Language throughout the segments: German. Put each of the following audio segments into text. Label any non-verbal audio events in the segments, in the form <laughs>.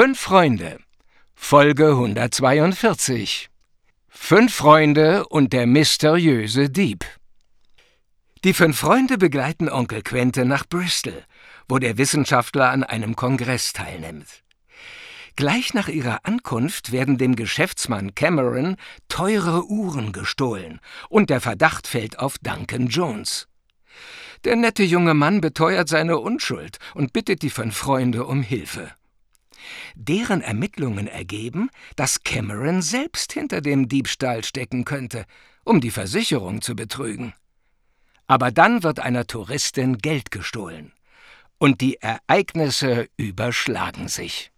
Fünf Freunde. Folge 142. Fünf Freunde und der mysteriöse Dieb. Die fünf Freunde begleiten Onkel Quentin nach Bristol, wo der Wissenschaftler an einem Kongress teilnimmt. Gleich nach ihrer Ankunft werden dem Geschäftsmann Cameron teure Uhren gestohlen und der Verdacht fällt auf Duncan Jones. Der nette junge Mann beteuert seine Unschuld und bittet die fünf Freunde um Hilfe. Deren Ermittlungen ergeben, dass Cameron selbst hinter dem Diebstahl stecken könnte, um die Versicherung zu betrügen. Aber dann wird einer Touristin Geld gestohlen. Und die Ereignisse überschlagen sich.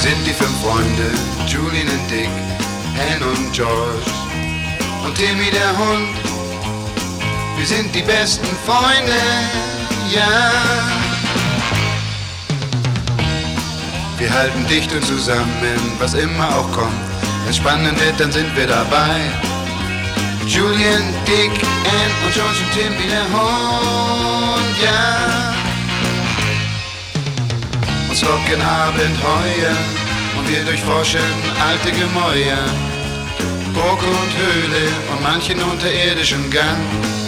Wir sind die fünf Freunde, Julian und Dick, Anne und George und Timmy der Hund. Wir sind die besten Freunde, ja. Wir halten dicht und zusammen, was immer auch kommt. Wenn spannend wird, dann sind wir dabei. Julian, Dick, Ann und George und Tim wie der Hund, ja. Uns locken Abenteuer und wir durchforschen alte Gemäuer. Burg und Höhle und manchen unterirdischen Gang.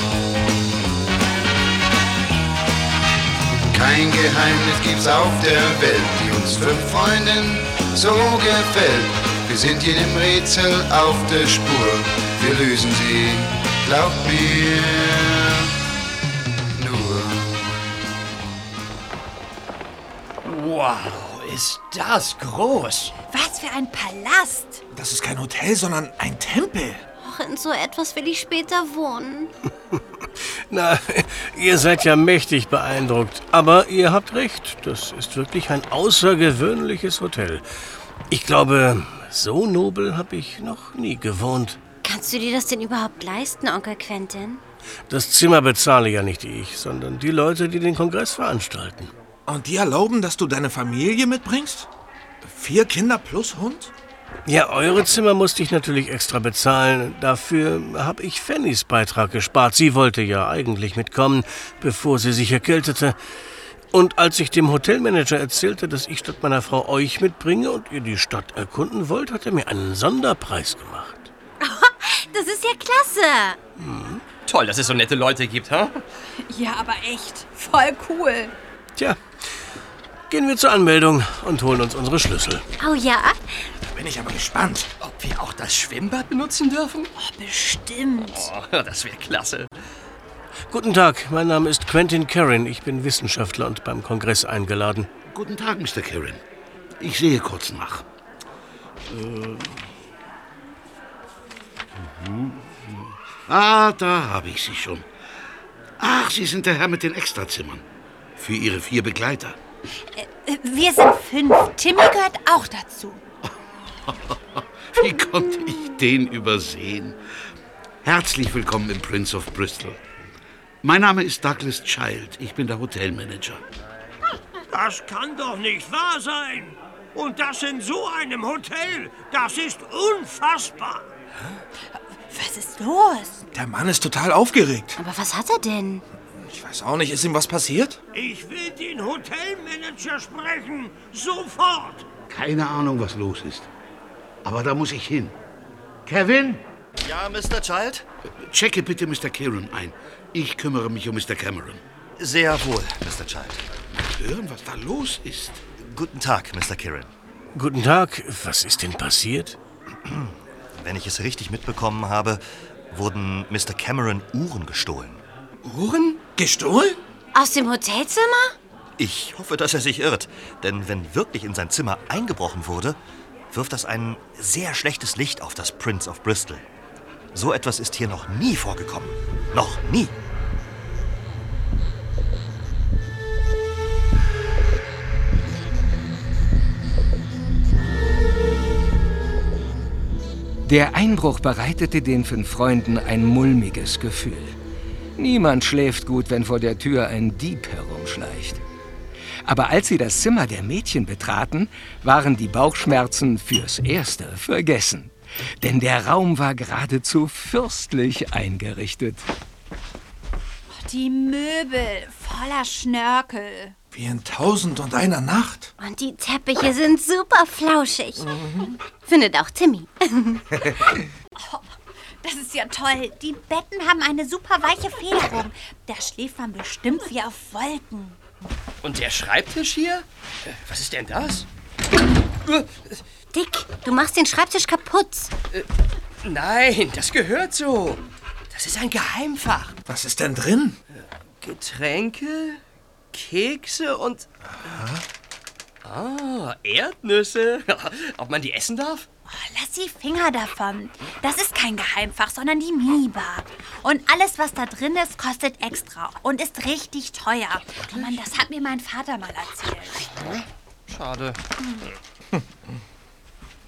Kein Geheimnis gibt's auf der Welt, die uns fünf Freunden so gefällt. Wir sind jedem Rätsel auf der Spur, wir lösen sie, glaubt mir, nur. Wow, ist das groß. Was für ein Palast! Das ist kein Hotel, sondern ein Tempel. Och, in so etwas will ich später wohnen. <laughs> Na, <laughs> ihr seid ja mächtig beeindruckt. Aber ihr habt recht, das ist wirklich ein außergewöhnliches Hotel. Ich glaube, so nobel habe ich noch nie gewohnt. Kannst du dir das denn überhaupt leisten, Onkel Quentin? Das Zimmer bezahle ja nicht ich, sondern die Leute, die den Kongress veranstalten. Und die erlauben, dass du deine Familie mitbringst? Vier Kinder plus Hund? Ja, eure Zimmer musste ich natürlich extra bezahlen. Dafür habe ich Fannys Beitrag gespart. Sie wollte ja eigentlich mitkommen, bevor sie sich erkältete. Und als ich dem Hotelmanager erzählte, dass ich statt meiner Frau euch mitbringe und ihr die Stadt erkunden wollt, hat er mir einen Sonderpreis gemacht. <laughs> Das ist ja klasse. Toll, dass es so nette Leute gibt, ha? Ja, aber echt. Voll cool. Tja, gehen wir zur Anmeldung und holen uns unsere Schlüssel. Oh ja? Bin ich aber gespannt. Ob wir auch das Schwimmbad benutzen dürfen? Oh, bestimmt. Oh, das wäre klasse. Guten Tag, mein Name ist Quentin Carrin. Ich bin Wissenschaftler und beim Kongress eingeladen. Guten Tag, Mr. Kirin. Ich sehe kurz nach. Äh. Mhm. Ah, da habe ich Sie schon. Ach, Sie sind der Herr mit den Extrazimmern. Für Ihre vier Begleiter. Äh, Wir sind fünf. Timmy gehört auch dazu. Wie konnte ich den übersehen? Herzlich willkommen im Prince of Bristol. Mein Name ist Douglas Child. Ich bin der Hotelmanager. Das kann doch nicht wahr sein. Und das in so einem Hotel. Das ist unfassbar. Was ist los? Der Mann ist total aufgeregt. Aber was hat er denn? Ich weiß auch nicht, ist ihm was passiert? Ich will den Hotelmanager sprechen. Sofort. Keine Ahnung, was los ist. Aber da muss ich hin. Kevin, Ja, Mr. Child? checke bitte Mr. Kirin ein. Ich kümmere mich um Mr. Cameron. Sehr wohl, Mr. Child. Hören, was da los ist. Guten Tag, Mr. Kirin. Guten Tag, was ist denn passiert? Wenn ich es richtig mitbekommen habe, wurden Mr. Cameron Uhren gestohlen. Uhren? Gestohlen? Aus dem Hotelzimmer? Ich hoffe, dass er sich irrt, denn wenn wirklich in sein Zimmer eingebrochen wurde, wirft das ein sehr schlechtes Licht auf das Prince of Bristol. So etwas ist hier noch nie vorgekommen. Noch nie. Der Einbruch bereitete den fünf Freunden ein mulmiges Gefühl. Niemand schläft gut, wenn vor der Tür ein Dieb herumschleicht. Aber als sie das Zimmer der Mädchen betraten, waren die Bauchschmerzen fürs Erste vergessen. Denn der Raum war geradezu fürstlich eingerichtet. Die Möbel voller Schnörkel. Wie in Tausend und einer Nacht. Und die Teppiche sind super flauschig. Findet auch Timmy. <laughs> Das ist ja toll. Die Betten haben eine super weiche Federung. Da schläft man bestimmt wie auf Wolken. Und der Schreibtisch hier? Was ist denn das? Dick, du machst den Schreibtisch kaputt. Nein, das gehört so. Das ist ein Geheimfach. Was ist denn drin? Getränke, Kekse und... Ah, Erdnüsse. <laughs> Ob man die essen darf? Lass die Finger davon. Das ist kein Geheimfach, sondern die Minibar. Und alles, was da drin ist, kostet extra und ist richtig teuer. Oh Mann, das hat mir mein Vater mal erzählt. Schade. <laughs>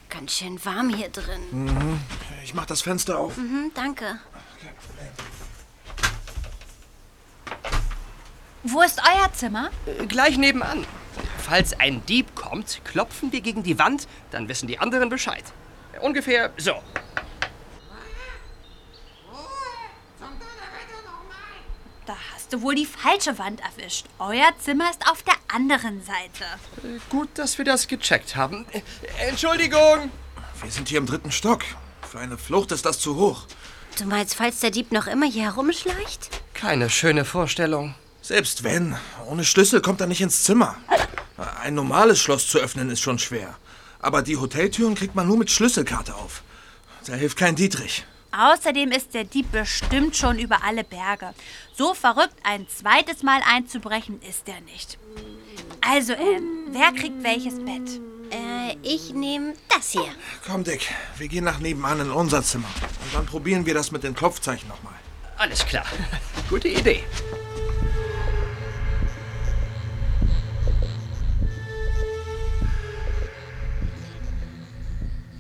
Ganz schön warm hier drin. Mhm. Ich mach das Fenster auf. Mhm, danke. Wo ist euer Zimmer? Äh, Gleich nebenan. Falls ein Dieb kommt, klopfen wir gegen die Wand, dann wissen die anderen Bescheid. Ungefähr so. Da hast du wohl die falsche Wand erwischt. Euer Zimmer ist auf der anderen Seite. Gut, dass wir das gecheckt haben. Äh, Entschuldigung! Wir sind hier im dritten Stock. Für eine Flucht ist das zu hoch. Du meinst, falls der Dieb noch immer hier herumschleicht? Keine schöne Vorstellung. Selbst wenn, ohne Schlüssel kommt er nicht ins Zimmer. Ein normales Schloss zu öffnen ist schon schwer. Aber die Hoteltüren kriegt man nur mit Schlüsselkarte auf. Da hilft kein Dietrich. Außerdem ist der Dieb bestimmt schon über alle Berge. So verrückt, ein zweites Mal einzubrechen, ist er nicht. Also, Anne, wer kriegt welches Bett? Äh, ich nehme das hier. Komm, Dick, wir gehen nach nebenan in unser Zimmer. Und dann probieren wir das mit den Klopfzeichen nochmal. Alles klar. <laughs> Gute Idee.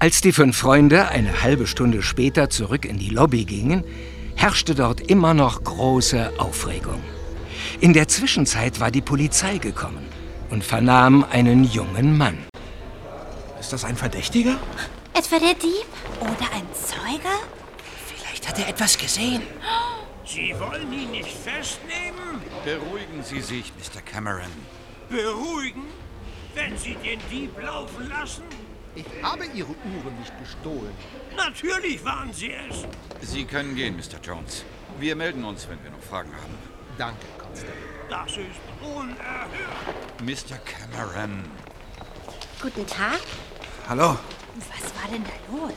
Als die fünf Freunde eine halbe Stunde später zurück in die Lobby gingen, herrschte dort immer noch große Aufregung. In der Zwischenzeit war die Polizei gekommen und vernahm einen jungen Mann. Ist das ein Verdächtiger? Etwa der Dieb? Oder ein Zeuge? Vielleicht hat er etwas gesehen. Sie wollen ihn nicht festnehmen? Beruhigen Sie sich, Mr. Cameron. Beruhigen? Wenn Sie den Dieb laufen lassen? Ich habe Ihre Uhren nicht gestohlen. Natürlich waren Sie es. Sie können gehen, Mr. Jones. Wir melden uns, wenn wir noch Fragen haben. Danke, Constable. Das ist unerhört. Mr. Cameron. Guten Tag. Hallo. Was war denn da los?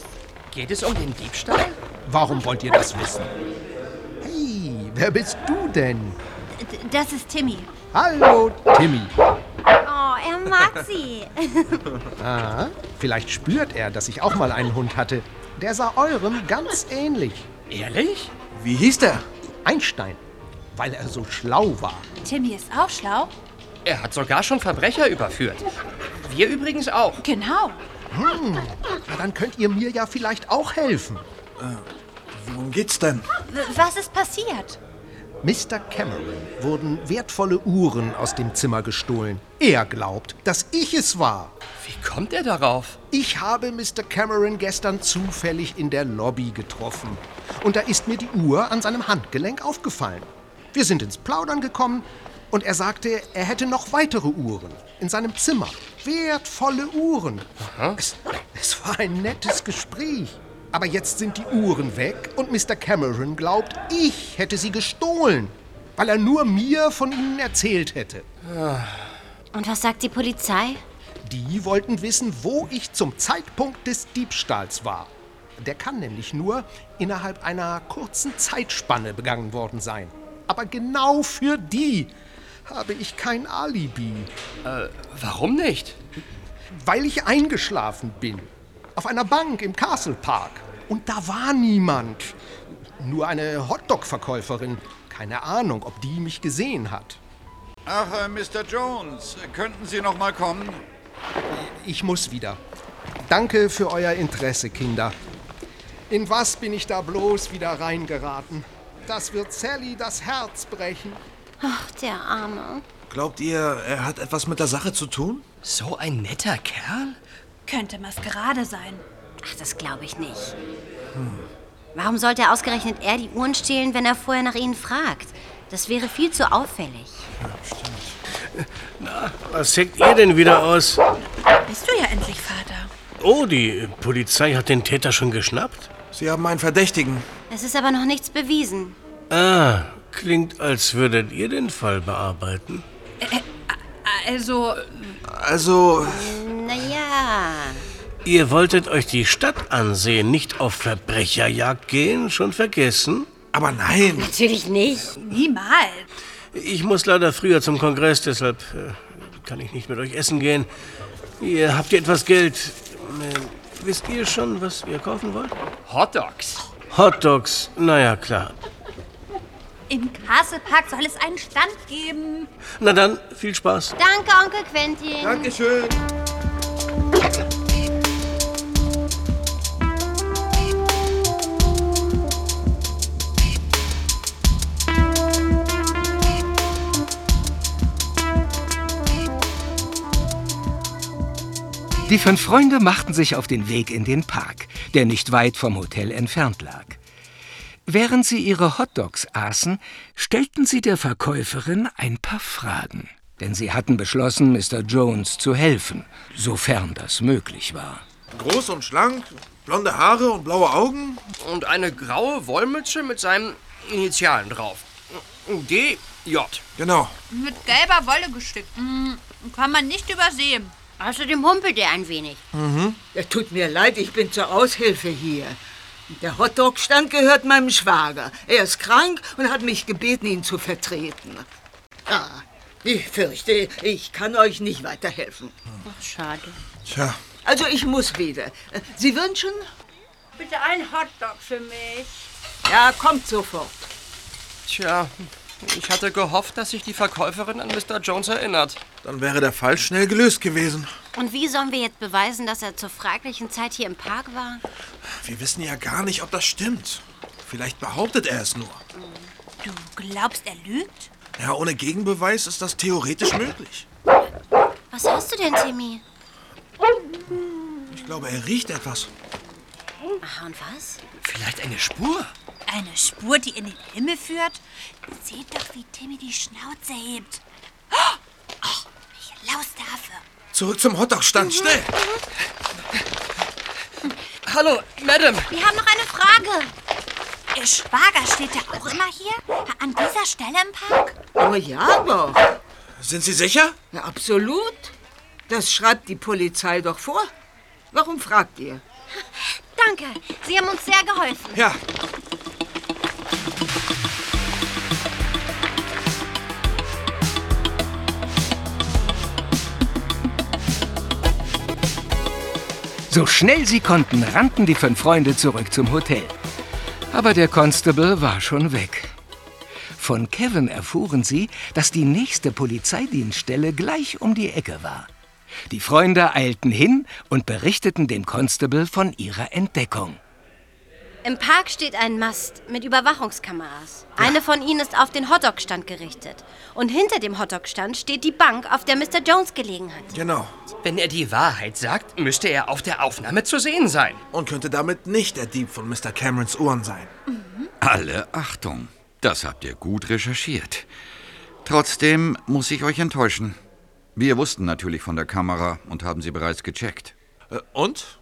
Geht es um den Diebstahl? Warum wollt ihr das wissen? Hey, wer bist du denn? D das ist Timmy. Hallo, Timmy. Oh, er mag sie. <laughs> Ah, vielleicht spürt er, dass ich auch mal einen Hund hatte. Der sah eurem ganz ähnlich. Ehrlich? Wie hieß der? Einstein, weil er so schlau war. Timmy ist auch schlau. Er hat sogar schon Verbrecher überführt. Wir übrigens auch. Genau. Hm, dann könnt ihr mir ja vielleicht auch helfen. Worum geht's denn? W was ist passiert? Mr. Cameron wurden wertvolle Uhren aus dem Zimmer gestohlen. Er glaubt, dass ich es war. Wie kommt er darauf? Ich habe Mr. Cameron gestern zufällig in der Lobby getroffen. Und da ist mir die Uhr an seinem Handgelenk aufgefallen. Wir sind ins Plaudern gekommen und er sagte, er hätte noch weitere Uhren in seinem Zimmer. Wertvolle Uhren. Es, es war ein nettes Gespräch. Aber jetzt sind die Uhren weg und Mr. Cameron glaubt, ich hätte sie gestohlen, weil er nur mir von ihnen erzählt hätte. Und was sagt die Polizei? Die wollten wissen, wo ich zum Zeitpunkt des Diebstahls war. Der kann nämlich nur innerhalb einer kurzen Zeitspanne begangen worden sein. Aber genau für die habe ich kein Alibi. Äh, warum nicht? Weil ich eingeschlafen bin. Auf einer Bank im Castle Park. Und da war niemand. Nur eine Hotdog-Verkäuferin. Keine Ahnung, ob die mich gesehen hat. Ach, äh, Mr. Jones, könnten Sie noch mal kommen? Ich muss wieder. Danke für euer Interesse, Kinder. In was bin ich da bloß wieder reingeraten? Das wird Sally das Herz brechen. Ach, der Arme. Glaubt ihr, er hat etwas mit der Sache zu tun? So ein netter Kerl? Könnte Maskerade sein. Ach, das glaube ich nicht. Warum sollte ausgerechnet er die Uhren stehlen, wenn er vorher nach ihnen fragt? Das wäre viel zu auffällig. Na, was hängt ihr denn wieder aus? Bist du ja endlich Vater. Oh, die Polizei hat den Täter schon geschnappt? Sie haben einen Verdächtigen. Es ist aber noch nichts bewiesen. Ah, klingt, als würdet ihr den Fall bearbeiten. Also, Also, Naja. Ihr wolltet euch die Stadt ansehen, nicht auf Verbrecherjagd gehen? Schon vergessen? aber nein. Natürlich nicht. niemals. Ich muss leider früher zum Kongress, deshalb äh, kann ich nicht mit euch essen gehen. Ihr habt ihr etwas Geld. Äh, wisst ihr schon, was ihr kaufen wollt? Hotdogs. Hotdogs, naja, klar. Im Castlepark soll es einen Stand geben. Na dann, viel Spaß. Danke, Onkel Quentin. Dankeschön. Die fünf Freunde machten sich auf den Weg in den Park, der nicht weit vom Hotel entfernt lag. Während sie ihre Hotdogs aßen, stellten sie der Verkäuferin ein paar Fragen. Denn sie hatten beschlossen, Mr. Jones zu helfen, sofern das möglich war. Groß und schlank, blonde Haare und blaue Augen. Und eine graue Wollmütze mit seinen Initialen drauf. D.J. Genau. Mit gelber Wolle gestickt. Hm, kann man nicht übersehen. Außerdem humpelt er ein wenig. Ja, tut mir leid, ich bin zur Aushilfe hier. Der Hotdog-Stand gehört meinem Schwager. Er ist krank und hat mich gebeten, ihn zu vertreten. Ah, ich fürchte, ich kann euch nicht weiterhelfen. Ach, schade. Tja, Also ich muss wieder. Sie wünschen? Bitte ein Hotdog für mich. Ja, kommt sofort. Tja, ich hatte gehofft, dass sich die Verkäuferin an Mr. Jones erinnert. dann wäre der Fall schnell gelöst gewesen. Und wie sollen wir jetzt beweisen, dass er zur fraglichen Zeit hier im Park war? Wir wissen ja gar nicht, ob das stimmt. Vielleicht behauptet er es nur. Du glaubst, er lügt? Ja, ohne Gegenbeweis ist das theoretisch möglich. Was hast du denn, Timmy? Ich glaube, er riecht etwas. Aha, und was? Vielleicht eine Spur? Eine Spur, die in den Himmel führt? Seht doch, wie Timmy die Schnauze hebt. Oh, ich laus dafür. Zurück zum Hotdog-Stand, schnell! Hallo, Madam. Wir haben noch eine Frage. Ihr Schwager steht ja auch immer hier? An dieser Stelle im Park? Oh ja, doch. Sind Sie sicher? Ja, absolut. Das schreibt die Polizei doch vor. Warum fragt ihr? <laughs> Danke, Sie haben uns sehr geholfen. Ja. So schnell sie konnten, rannten die fünf Freunde zurück zum Hotel. Aber der Constable war schon weg. Von Kevin erfuhren sie, dass die nächste Polizeidienststelle gleich um die Ecke war. Die Freunde eilten hin und berichteten dem Constable von ihrer Entdeckung. Im Park steht ein Mast mit Überwachungskameras. Eine von ihnen ist auf den Hotdog-Stand gerichtet. Und hinter dem Hotdog-Stand steht die Bank, auf der Mr. Jones gelegen hat. Genau. Wenn er die Wahrheit sagt, müsste er auf der Aufnahme zu sehen sein. Und könnte damit nicht der Dieb von Mr. Camerons Ohren sein. Alle Achtung. Das habt ihr gut recherchiert. Trotzdem muss ich euch enttäuschen. Wir wussten natürlich von der Kamera und haben sie bereits gecheckt. Äh, und?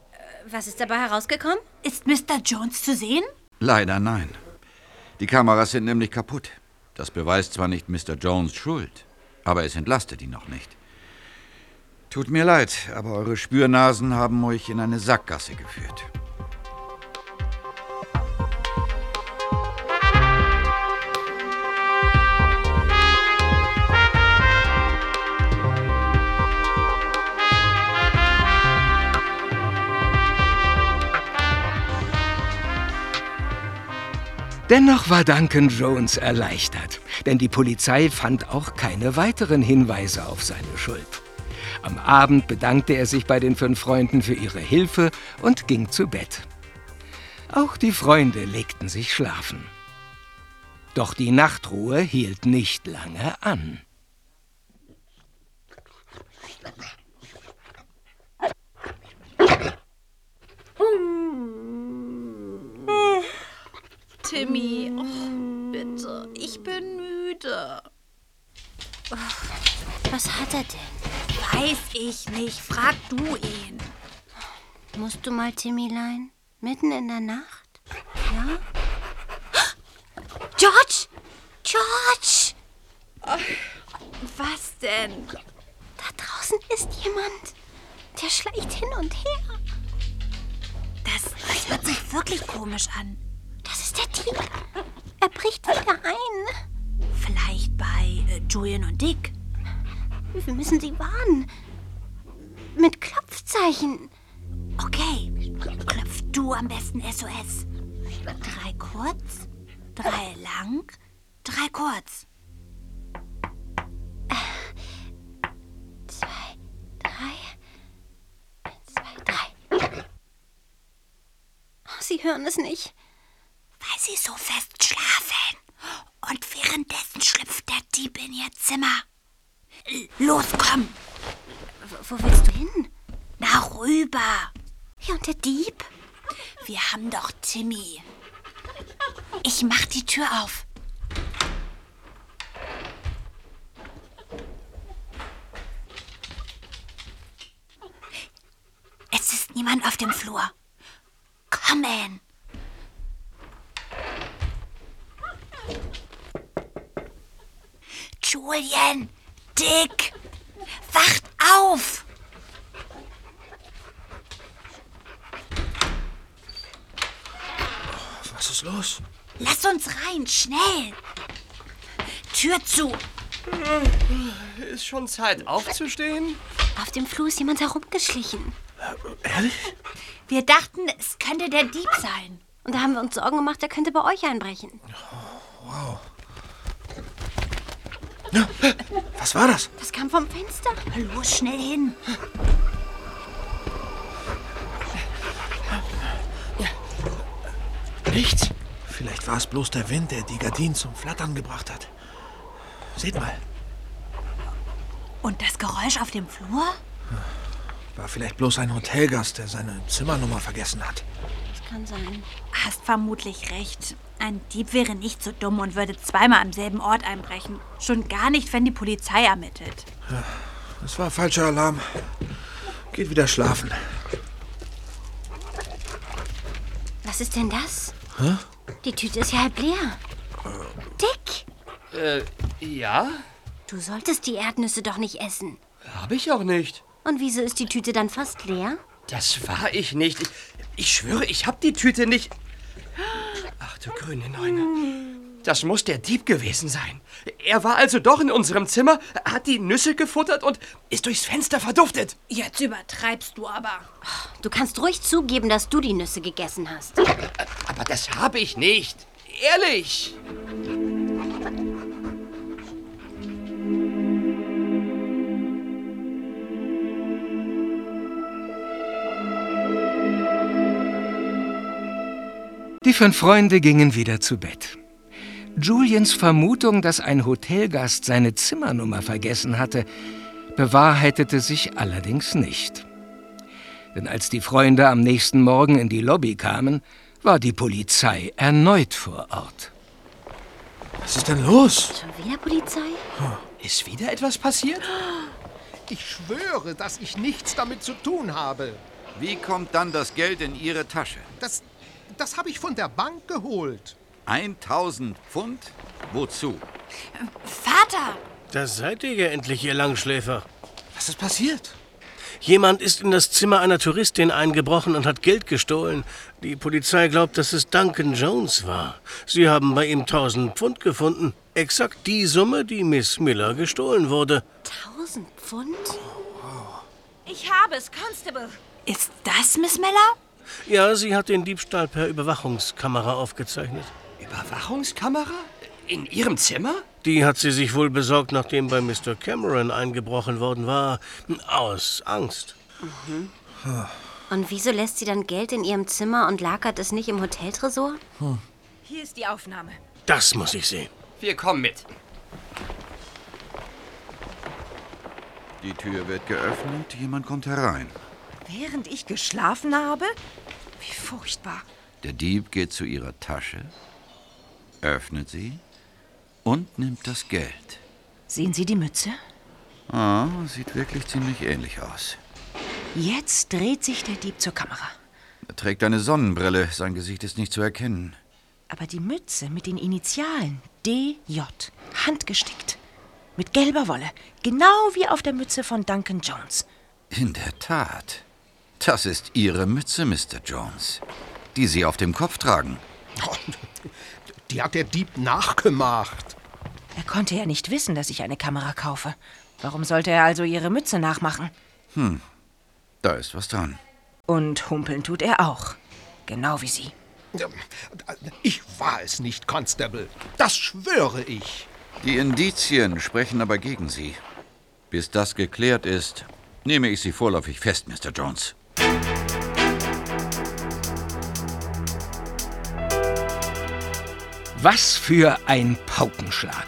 Was ist dabei herausgekommen? Ist Mr. Jones zu sehen? Leider nein. Die Kameras sind nämlich kaputt. Das beweist zwar nicht Mr. Jones Schuld, aber es entlastet ihn noch nicht. Tut mir leid, aber eure Spürnasen haben euch in eine Sackgasse geführt. Dennoch war Duncan Jones erleichtert, denn die Polizei fand auch keine weiteren Hinweise auf seine Schuld. Am Abend bedankte er sich bei den fünf Freunden für ihre Hilfe und ging zu Bett. Auch die Freunde legten sich schlafen. Doch die Nachtruhe hielt nicht lange an. Timmy, oh, bitte, ich bin müde. Was hat er denn? Weiß ich nicht. Frag du ihn. Musst du mal, Timmylein? Mitten in der Nacht? Ja? <gasps> George! George! Was denn? Da draußen ist jemand. Der schleicht hin und her. Das hört sich wirklich komisch an. Julian und Dick. Wir müssen sie warnen. Mit Klopfzeichen. Okay, klopf du am besten SOS. Drei kurz, drei lang, drei kurz. Oh, Sie hören es nicht. Weil sie so fest schlafen. Und währenddessen schlüpft der Dieb in ihr Zimmer. Los, komm! Wo willst du hin? Na rüber! Ja, und der Dieb? Wir haben doch Timmy. Ich mach die Tür auf. Es ist niemand auf dem Flur. Kommen! Julian! Dick! Wacht auf! Was ist los? Lass uns rein, schnell! Tür zu! Ist schon Zeit aufzustehen? Auf dem Flur ist jemand herumgeschlichen. Ehrlich? Wir dachten, es könnte der Dieb sein. Und da haben wir uns Sorgen gemacht, er könnte bei euch einbrechen. Wow. Was war das? Das kam vom Fenster. Los, schnell hin. Nichts. Vielleicht war es bloß der Wind, der die Gardinen zum Flattern gebracht hat. Seht mal, Und das Geräusch auf dem Flur? war vielleicht bloß ein Hotelgast, der seine Zimmernummer vergessen hat. Das kann sein. Hast vermutlich recht. Ein Dieb wäre nicht so dumm und würde zweimal am selben Ort einbrechen. Schon gar nicht, wenn die Polizei ermittelt. Das war falscher Alarm. Geht wieder schlafen. Was ist denn das? Hä? Die Tüte ist ja halb leer. Dick, Äh, ja? du solltest die Erdnüsse doch nicht essen. Hab ich auch nicht. Und wieso ist die Tüte dann fast leer? Das war ich nicht. Ich, ich schwöre, ich hab die Tüte nicht. Ach du grüne Neune. Das muss der Dieb gewesen sein. Er war also doch in unserem Zimmer, hat die Nüsse gefuttert und ist durchs Fenster verduftet. Jetzt übertreibst du aber. Du kannst ruhig zugeben, dass du die Nüsse gegessen hast. Aber das habe ich nicht. Ehrlich. Die fünf Freunde gingen wieder zu Bett. Julians Vermutung, dass ein Hotelgast seine Zimmernummer vergessen hatte, bewahrheitete sich allerdings nicht. Denn als die Freunde am nächsten Morgen in die Lobby kamen, war die Polizei erneut vor Ort. Was ist denn los? Schon wieder Polizei? Ist wieder etwas passiert? <gasps> Ich schwöre, dass ich nichts damit zu tun habe. Wie kommt dann das Geld in Ihre Tasche? Das, das habe ich von der Bank geholt. 1000 Pfund? Wozu? Vater! Da seid ihr ja endlich, ihr Langschläfer. Was ist passiert? Jemand ist in das Zimmer einer Touristin eingebrochen und hat Geld gestohlen. Die Polizei glaubt, dass es Duncan Jones war. Sie haben bei ihm 1000 Pfund gefunden. Exakt die Summe, die Miss Miller gestohlen wurde. 1000 Pfund? Ich habe es, Constable. Ist das Miss Miller? Ja, sie hat den Diebstahl per Überwachungskamera aufgezeichnet. Überwachungskamera? In Ihrem Zimmer? Die hat sie sich wohl besorgt, nachdem bei Mr. Cameron eingebrochen worden war. Aus Angst. Mhm. Und wieso lässt sie dann Geld in ihrem Zimmer und lagert es nicht im Hoteltresor? Hier ist die Aufnahme. Das muss ich sehen. Wir kommen mit. Die Tür wird geöffnet, jemand kommt herein. Während ich geschlafen habe? Wie furchtbar. Der Dieb geht zu ihrer Tasche, öffnet sie und nimmt das Geld. Sehen Sie die Mütze? Ah, sieht wirklich ziemlich ähnlich aus. Jetzt dreht sich der Dieb zur Kamera. Er trägt eine Sonnenbrille. Sein Gesicht ist nicht zu erkennen. Aber die Mütze mit den Initialen DJ, handgestickt. Mit gelber Wolle. Genau wie auf der Mütze von Duncan Jones. In der Tat. Das ist Ihre Mütze, Mr. Jones. Die Sie auf dem Kopf tragen. <laughs> Die hat der Dieb nachgemacht. Er konnte ja nicht wissen, dass ich eine Kamera kaufe. Warum sollte er also Ihre Mütze nachmachen? Hm, da ist was dran. Und humpeln tut er auch. Genau wie Sie. Ich war es nicht, Constable. Das schwöre ich. Die Indizien sprechen aber gegen Sie. Bis das geklärt ist, nehme ich Sie vorläufig fest, Mr. Jones. Was für ein Paukenschlag.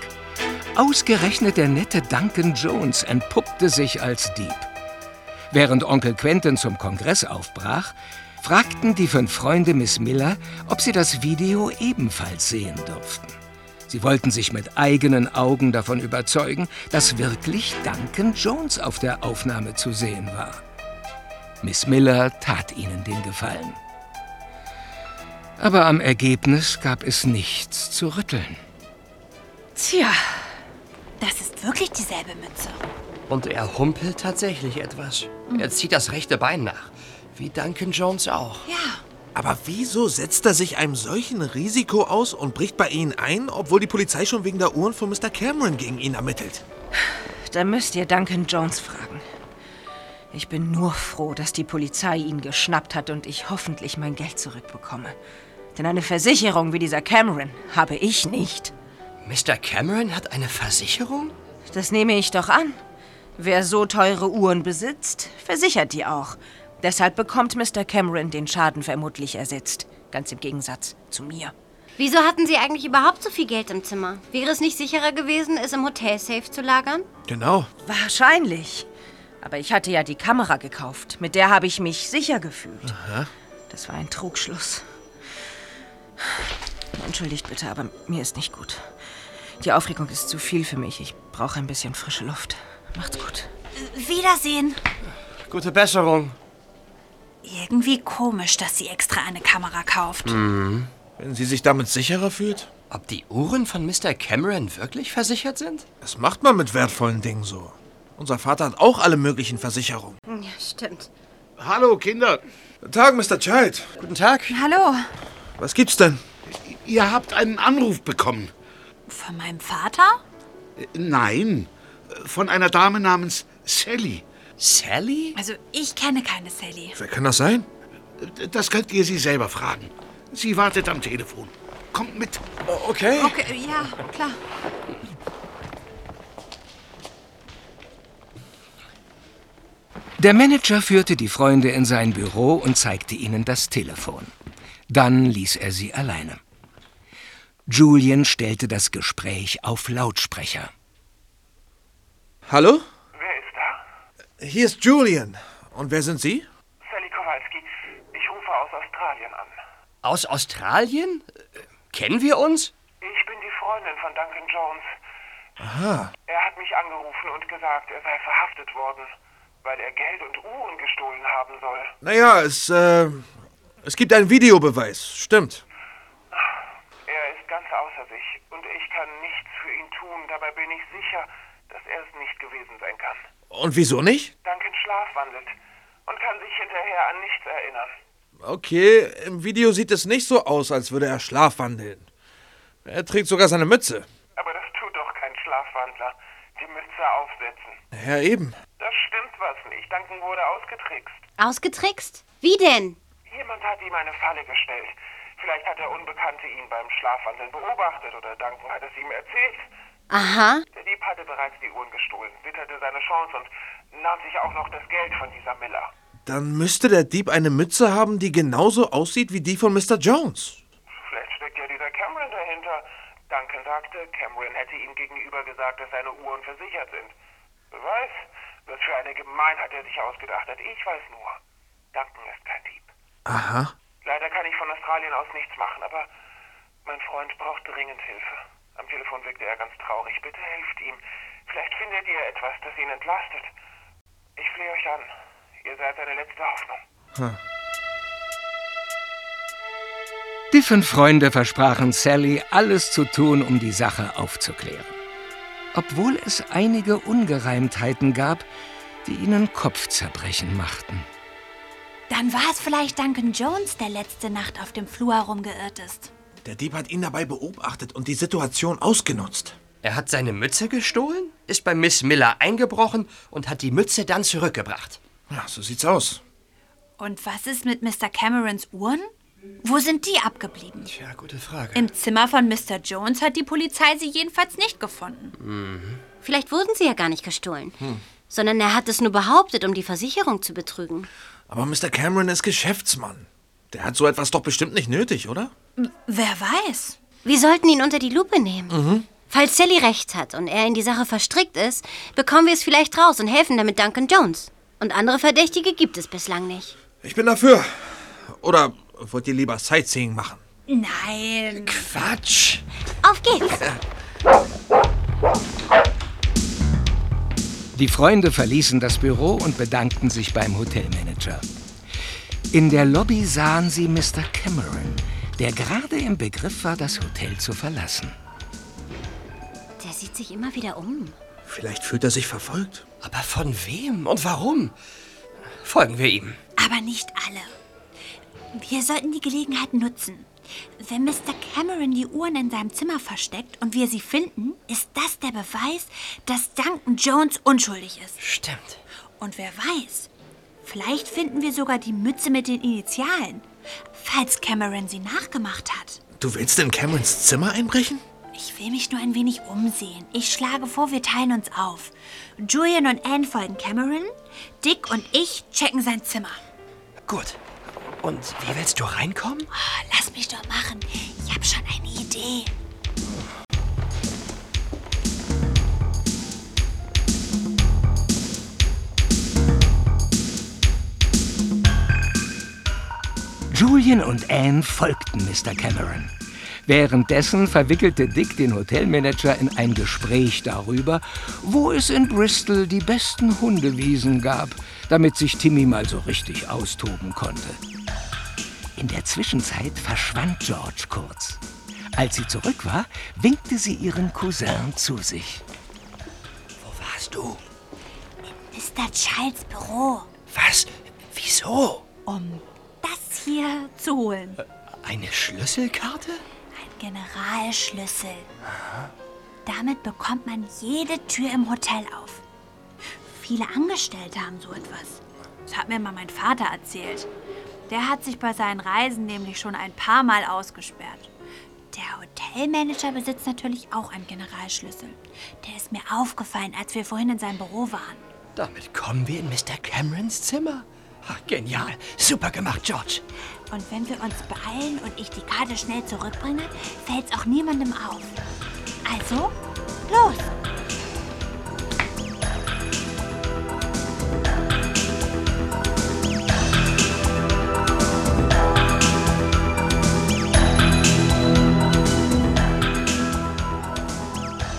Ausgerechnet der nette Duncan Jones entpuppte sich als Dieb. Während Onkel Quentin zum Kongress aufbrach, fragten die fünf Freunde Miss Miller, ob sie das Video ebenfalls sehen dürften. Sie wollten sich mit eigenen Augen davon überzeugen, dass wirklich Duncan Jones auf der Aufnahme zu sehen war. Miss Miller tat ihnen den Gefallen. Aber am Ergebnis gab es nichts zu rütteln. Tja, Das ist wirklich dieselbe Mütze. Und er humpelt tatsächlich etwas. Er zieht das rechte Bein nach. Wie Duncan Jones auch. Ja. Aber wieso setzt er sich einem solchen Risiko aus und bricht bei Ihnen ein, obwohl die Polizei schon wegen der Uhren von Mr. Cameron gegen ihn ermittelt? da müsst ihr Duncan Jones fragen. Ich bin nur froh, dass die Polizei ihn geschnappt hat und ich hoffentlich mein Geld zurückbekomme. Denn eine Versicherung wie dieser Cameron habe ich nicht. Mr. Cameron hat eine Versicherung? Das nehme ich doch an. Wer so teure Uhren besitzt, versichert die auch. Deshalb bekommt Mr. Cameron den Schaden vermutlich ersetzt. Ganz im Gegensatz zu mir. Wieso hatten Sie eigentlich überhaupt so viel Geld im Zimmer? Wäre es nicht sicherer gewesen, es im Hotelsafe zu lagern? Genau. Wahrscheinlich. Aber ich hatte ja die Kamera gekauft. Mit der habe ich mich sicher gefühlt. Aha. Das war ein Trugschluss. Entschuldigt bitte, aber mir ist nicht gut. Die Aufregung ist zu viel für mich. Ich brauche ein bisschen frische Luft. Macht's gut. Wiedersehen. Gute Besserung. Irgendwie komisch, dass sie extra eine Kamera kauft. Mhm. Wenn sie sich damit sicherer fühlt? Ob die Uhren von Mr. Cameron wirklich versichert sind? Das macht man mit wertvollen Dingen so. Unser Vater hat auch alle möglichen Versicherungen. Ja, stimmt. Hallo, Kinder. Guten Tag, Mr. Child. Guten Tag. Hallo. Was gibt's denn? Ihr habt einen Anruf bekommen. Von meinem Vater? Äh, Nein, von einer Dame namens Sally. Sally? Also, ich kenne keine Sally. Wer kann das sein? Das könnt ihr sie selber fragen. Sie wartet am Telefon. Kommt mit. Okay. Okay, ja, klar. Der Manager führte die Freunde in sein Büro und zeigte ihnen das Telefon. Dann ließ er sie alleine. Julian stellte das Gespräch auf Lautsprecher. Hallo? Wer ist da? Hier ist Julian. Und wer sind Sie? Sally Kowalski. Ich rufe aus Australien an. Aus Australien? Äh, Kennen wir uns? Ich bin die Freundin von Duncan Jones. Aha. Er hat mich angerufen und gesagt, er sei verhaftet worden, weil er Geld und Uhren gestohlen haben soll. Naja, es, äh, es gibt einen Videobeweis. Stimmt. Er ist ganz außer sich und ich kann nichts für ihn tun. Dabei bin ich sicher, dass er es nicht gewesen sein kann. Und wieso nicht? Duncan schlafwandelt und kann sich hinterher an nichts erinnern. Okay, im Video sieht es nicht so aus, als würde er schlafwandeln. Er trägt sogar seine Mütze. Aber das tut doch kein Schlafwandler. Die Mütze aufsetzen. Ja, eben. Das stimmt was nicht. Duncan wurde ausgetrickst. Ausgetrickst? Wie denn? Jemand hat ihm eine Falle gestellt. Vielleicht hat der Unbekannte ihn beim Schlafwandeln beobachtet oder Duncan hat es ihm erzählt. Aha. Der Dieb hatte bereits die Uhren gestohlen, witterte seine Chance und nahm sich auch noch das Geld von dieser Miller. Dann müsste der Dieb eine Mütze haben, die genauso aussieht wie die von Mr. Jones. Vielleicht steckt ja dieser Cameron dahinter. Duncan sagte, Cameron hätte ihm gegenüber gesagt, dass seine Uhren versichert sind. Wer weiß, was für eine Gemeinheit er sich ausgedacht hat. Ich weiß nur, Duncan ist kein Dieb. Aha. Leider kann ich von Australien aus nichts machen, aber mein Freund braucht dringend Hilfe. Am Telefon wirkte er ganz traurig. Bitte helft ihm. Findet ihr etwas, das ihn entlastet? Ich flehe euch an. Ihr seid seine letzte Hoffnung. Die fünf Freunde versprachen Sally, alles zu tun, um die Sache aufzuklären. Obwohl es einige Ungereimtheiten gab, die ihnen Kopfzerbrechen machten. Dann war es vielleicht Duncan Jones, der letzte Nacht auf dem Flur herumgeirrt ist. Der Dieb hat ihn dabei beobachtet und die Situation ausgenutzt. Er hat seine Mütze gestohlen, ist bei Miss Miller eingebrochen und hat die Mütze dann zurückgebracht. Ja, so sieht's aus. Und was ist mit Mr. Camerons Uhren? Wo sind die abgeblieben? Tja, gute Frage. Im Zimmer von Mr. Jones hat die Polizei sie jedenfalls nicht gefunden. Vielleicht wurden sie ja gar nicht gestohlen, Hm. sondern er hat es nur behauptet, um die Versicherung zu betrügen. Aber Mr. Cameron ist Geschäftsmann. Der hat so etwas doch bestimmt nicht nötig, oder? Wer weiß? Wir sollten ihn unter die Lupe nehmen. Mhm. Falls Sally recht hat und er in die Sache verstrickt ist, bekommen wir es vielleicht raus und helfen damit Duncan Jones. Und andere Verdächtige gibt es bislang nicht. Ich bin dafür. Oder wollt ihr lieber Sightseeing machen? Nein. Quatsch. Auf geht's. Die Freunde verließen das Büro und bedankten sich beim Hotelmanager. In der Lobby sahen sie Mr. Cameron, der gerade im Begriff war, das Hotel zu verlassen. Der sieht sich immer wieder um. Vielleicht fühlt er sich verfolgt. Aber von wem und warum? Folgen wir ihm. Aber nicht alle. Wir sollten die Gelegenheit nutzen. Wenn Mr. Cameron die Uhren in seinem Zimmer versteckt und wir sie finden, ist das der Beweis, dass Duncan Jones unschuldig ist. Stimmt. Und wer weiß, vielleicht finden wir sogar die Mütze mit den Initialen, falls Cameron sie nachgemacht hat. Du willst in Camerons Zimmer einbrechen? Ich will mich nur ein wenig umsehen. Ich schlage vor, wir teilen uns auf. Julian und Anne folgen Cameron, Dick und ich checken sein Zimmer. Gut. Und wie willst du reinkommen? Oh, lass mich doch machen. Ich habe schon eine Idee. Julian und Anne folgten Mr. Cameron. Währenddessen verwickelte Dick den Hotelmanager in ein Gespräch darüber, wo es in Bristol die besten Hundewiesen gab, damit sich Timmy mal so richtig austoben konnte. In der Zwischenzeit verschwand George kurz. Als sie zurück war, winkte sie ihren Cousin zu sich. Wo warst du? Mr. Childs Büro, Was? Wieso? um das hier zu holen. Eine Schlüsselkarte? Ein Generalschlüssel. Damit bekommt man jede Tür im Hotel auf. Viele Angestellte haben so etwas. Das hat mir mal mein Vater erzählt. Der hat sich bei seinen Reisen nämlich schon ein paar Mal ausgesperrt. Der Hotelmanager besitzt natürlich auch einen Generalschlüssel. Der ist mir aufgefallen, als wir vorhin in seinem Büro waren. Damit kommen wir in Mr. Camerons Zimmer. Ach, genial. Super gemacht, George. Und wenn wir uns beeilen und ich die Karte schnell zurückbringe, fällt's auch niemandem auf. Also, los!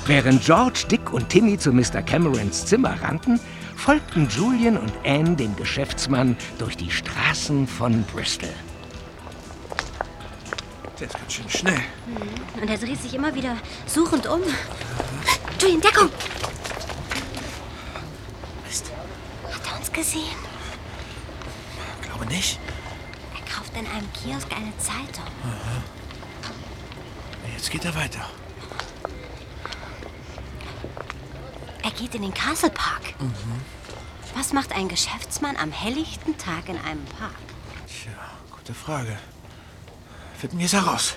Während George, Dick und Timmy zu Mr. Camerons Zimmer rannten, folgten Julian und Anne dem Geschäftsmann durch die Straßen von Bristol. Der ist ganz schön schnell. Und er dreht sich immer wieder suchend um. Julian, Deckung! Mist. Hat er uns gesehen? Glaube nicht. Er kauft in einem Kiosk eine Zeitung. Jetzt geht er weiter. Er geht in den Castle Park. Was macht ein Geschäftsmann am helllichten Tag in einem Park? Tja, gute Frage. Finden wir es heraus.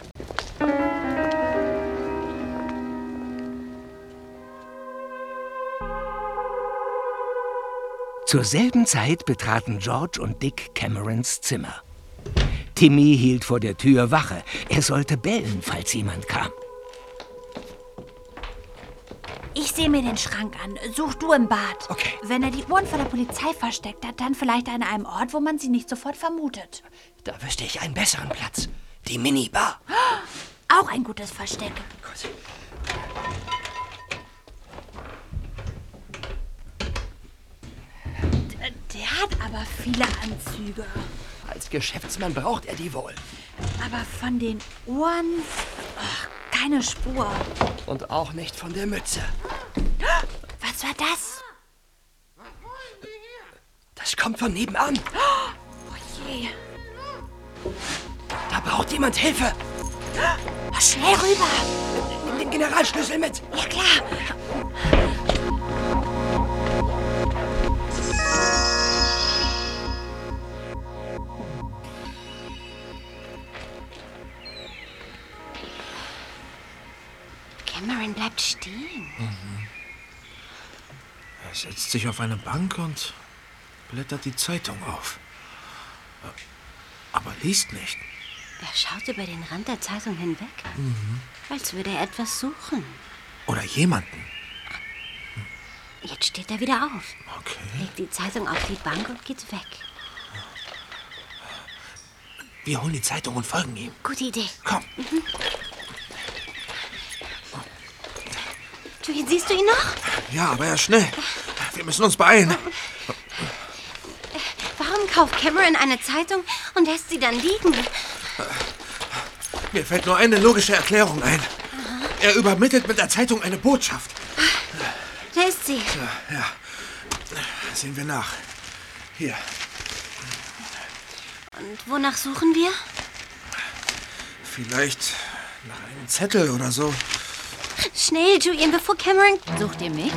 Zur selben Zeit betraten George und Dick Camerons Zimmer. Timmy hielt vor der Tür Wache. Er sollte bellen, falls jemand kam. Ich sehe mir den Schrank an. Such du im Bad. Okay. Wenn er die Uhren vor der Polizei versteckt hat, dann vielleicht an einem Ort, wo man sie nicht sofort vermutet. Da wüsste ich einen besseren Platz. Die Minibar. <gasps> Auch ein gutes Versteck. Gut. Der hat aber viele Anzüge. Als Geschäftsmann braucht er die wohl. Aber von den Uhren. Ach keine Spur. Und auch nicht von der Mütze. Was war das? Das kommt von nebenan. Oh je. Da braucht jemand Hilfe. Schnell rüber. Nimm den Generalschlüssel mit. Ja, klar. Cameron bleibt stehen. Mhm. Er setzt sich auf eine Bank und blättert die Zeitung auf. Aber liest nicht. Er schaut über den Rand der Zeitung hinweg, Mhm. als würde er etwas suchen. Oder jemanden. Jetzt steht er wieder auf, Okay. legt die Zeitung auf die Bank und geht weg. Wir holen die Zeitung und folgen ihm. Gute Idee. Komm. Mhm. Julian, siehst du ihn noch? Ja, aber er ist schnell. Wir müssen uns beeilen. Warum kauft Cameron eine Zeitung und lässt sie dann liegen? Mir fällt nur eine logische Erklärung ein. Er übermittelt mit der Zeitung eine Botschaft. Da ist sie. Ja, ja. Sehen wir nach. Hier. Und wonach suchen wir? Vielleicht nach einem Zettel oder so. Schnell, Julian, bevor Cameron... Sucht ihr mich?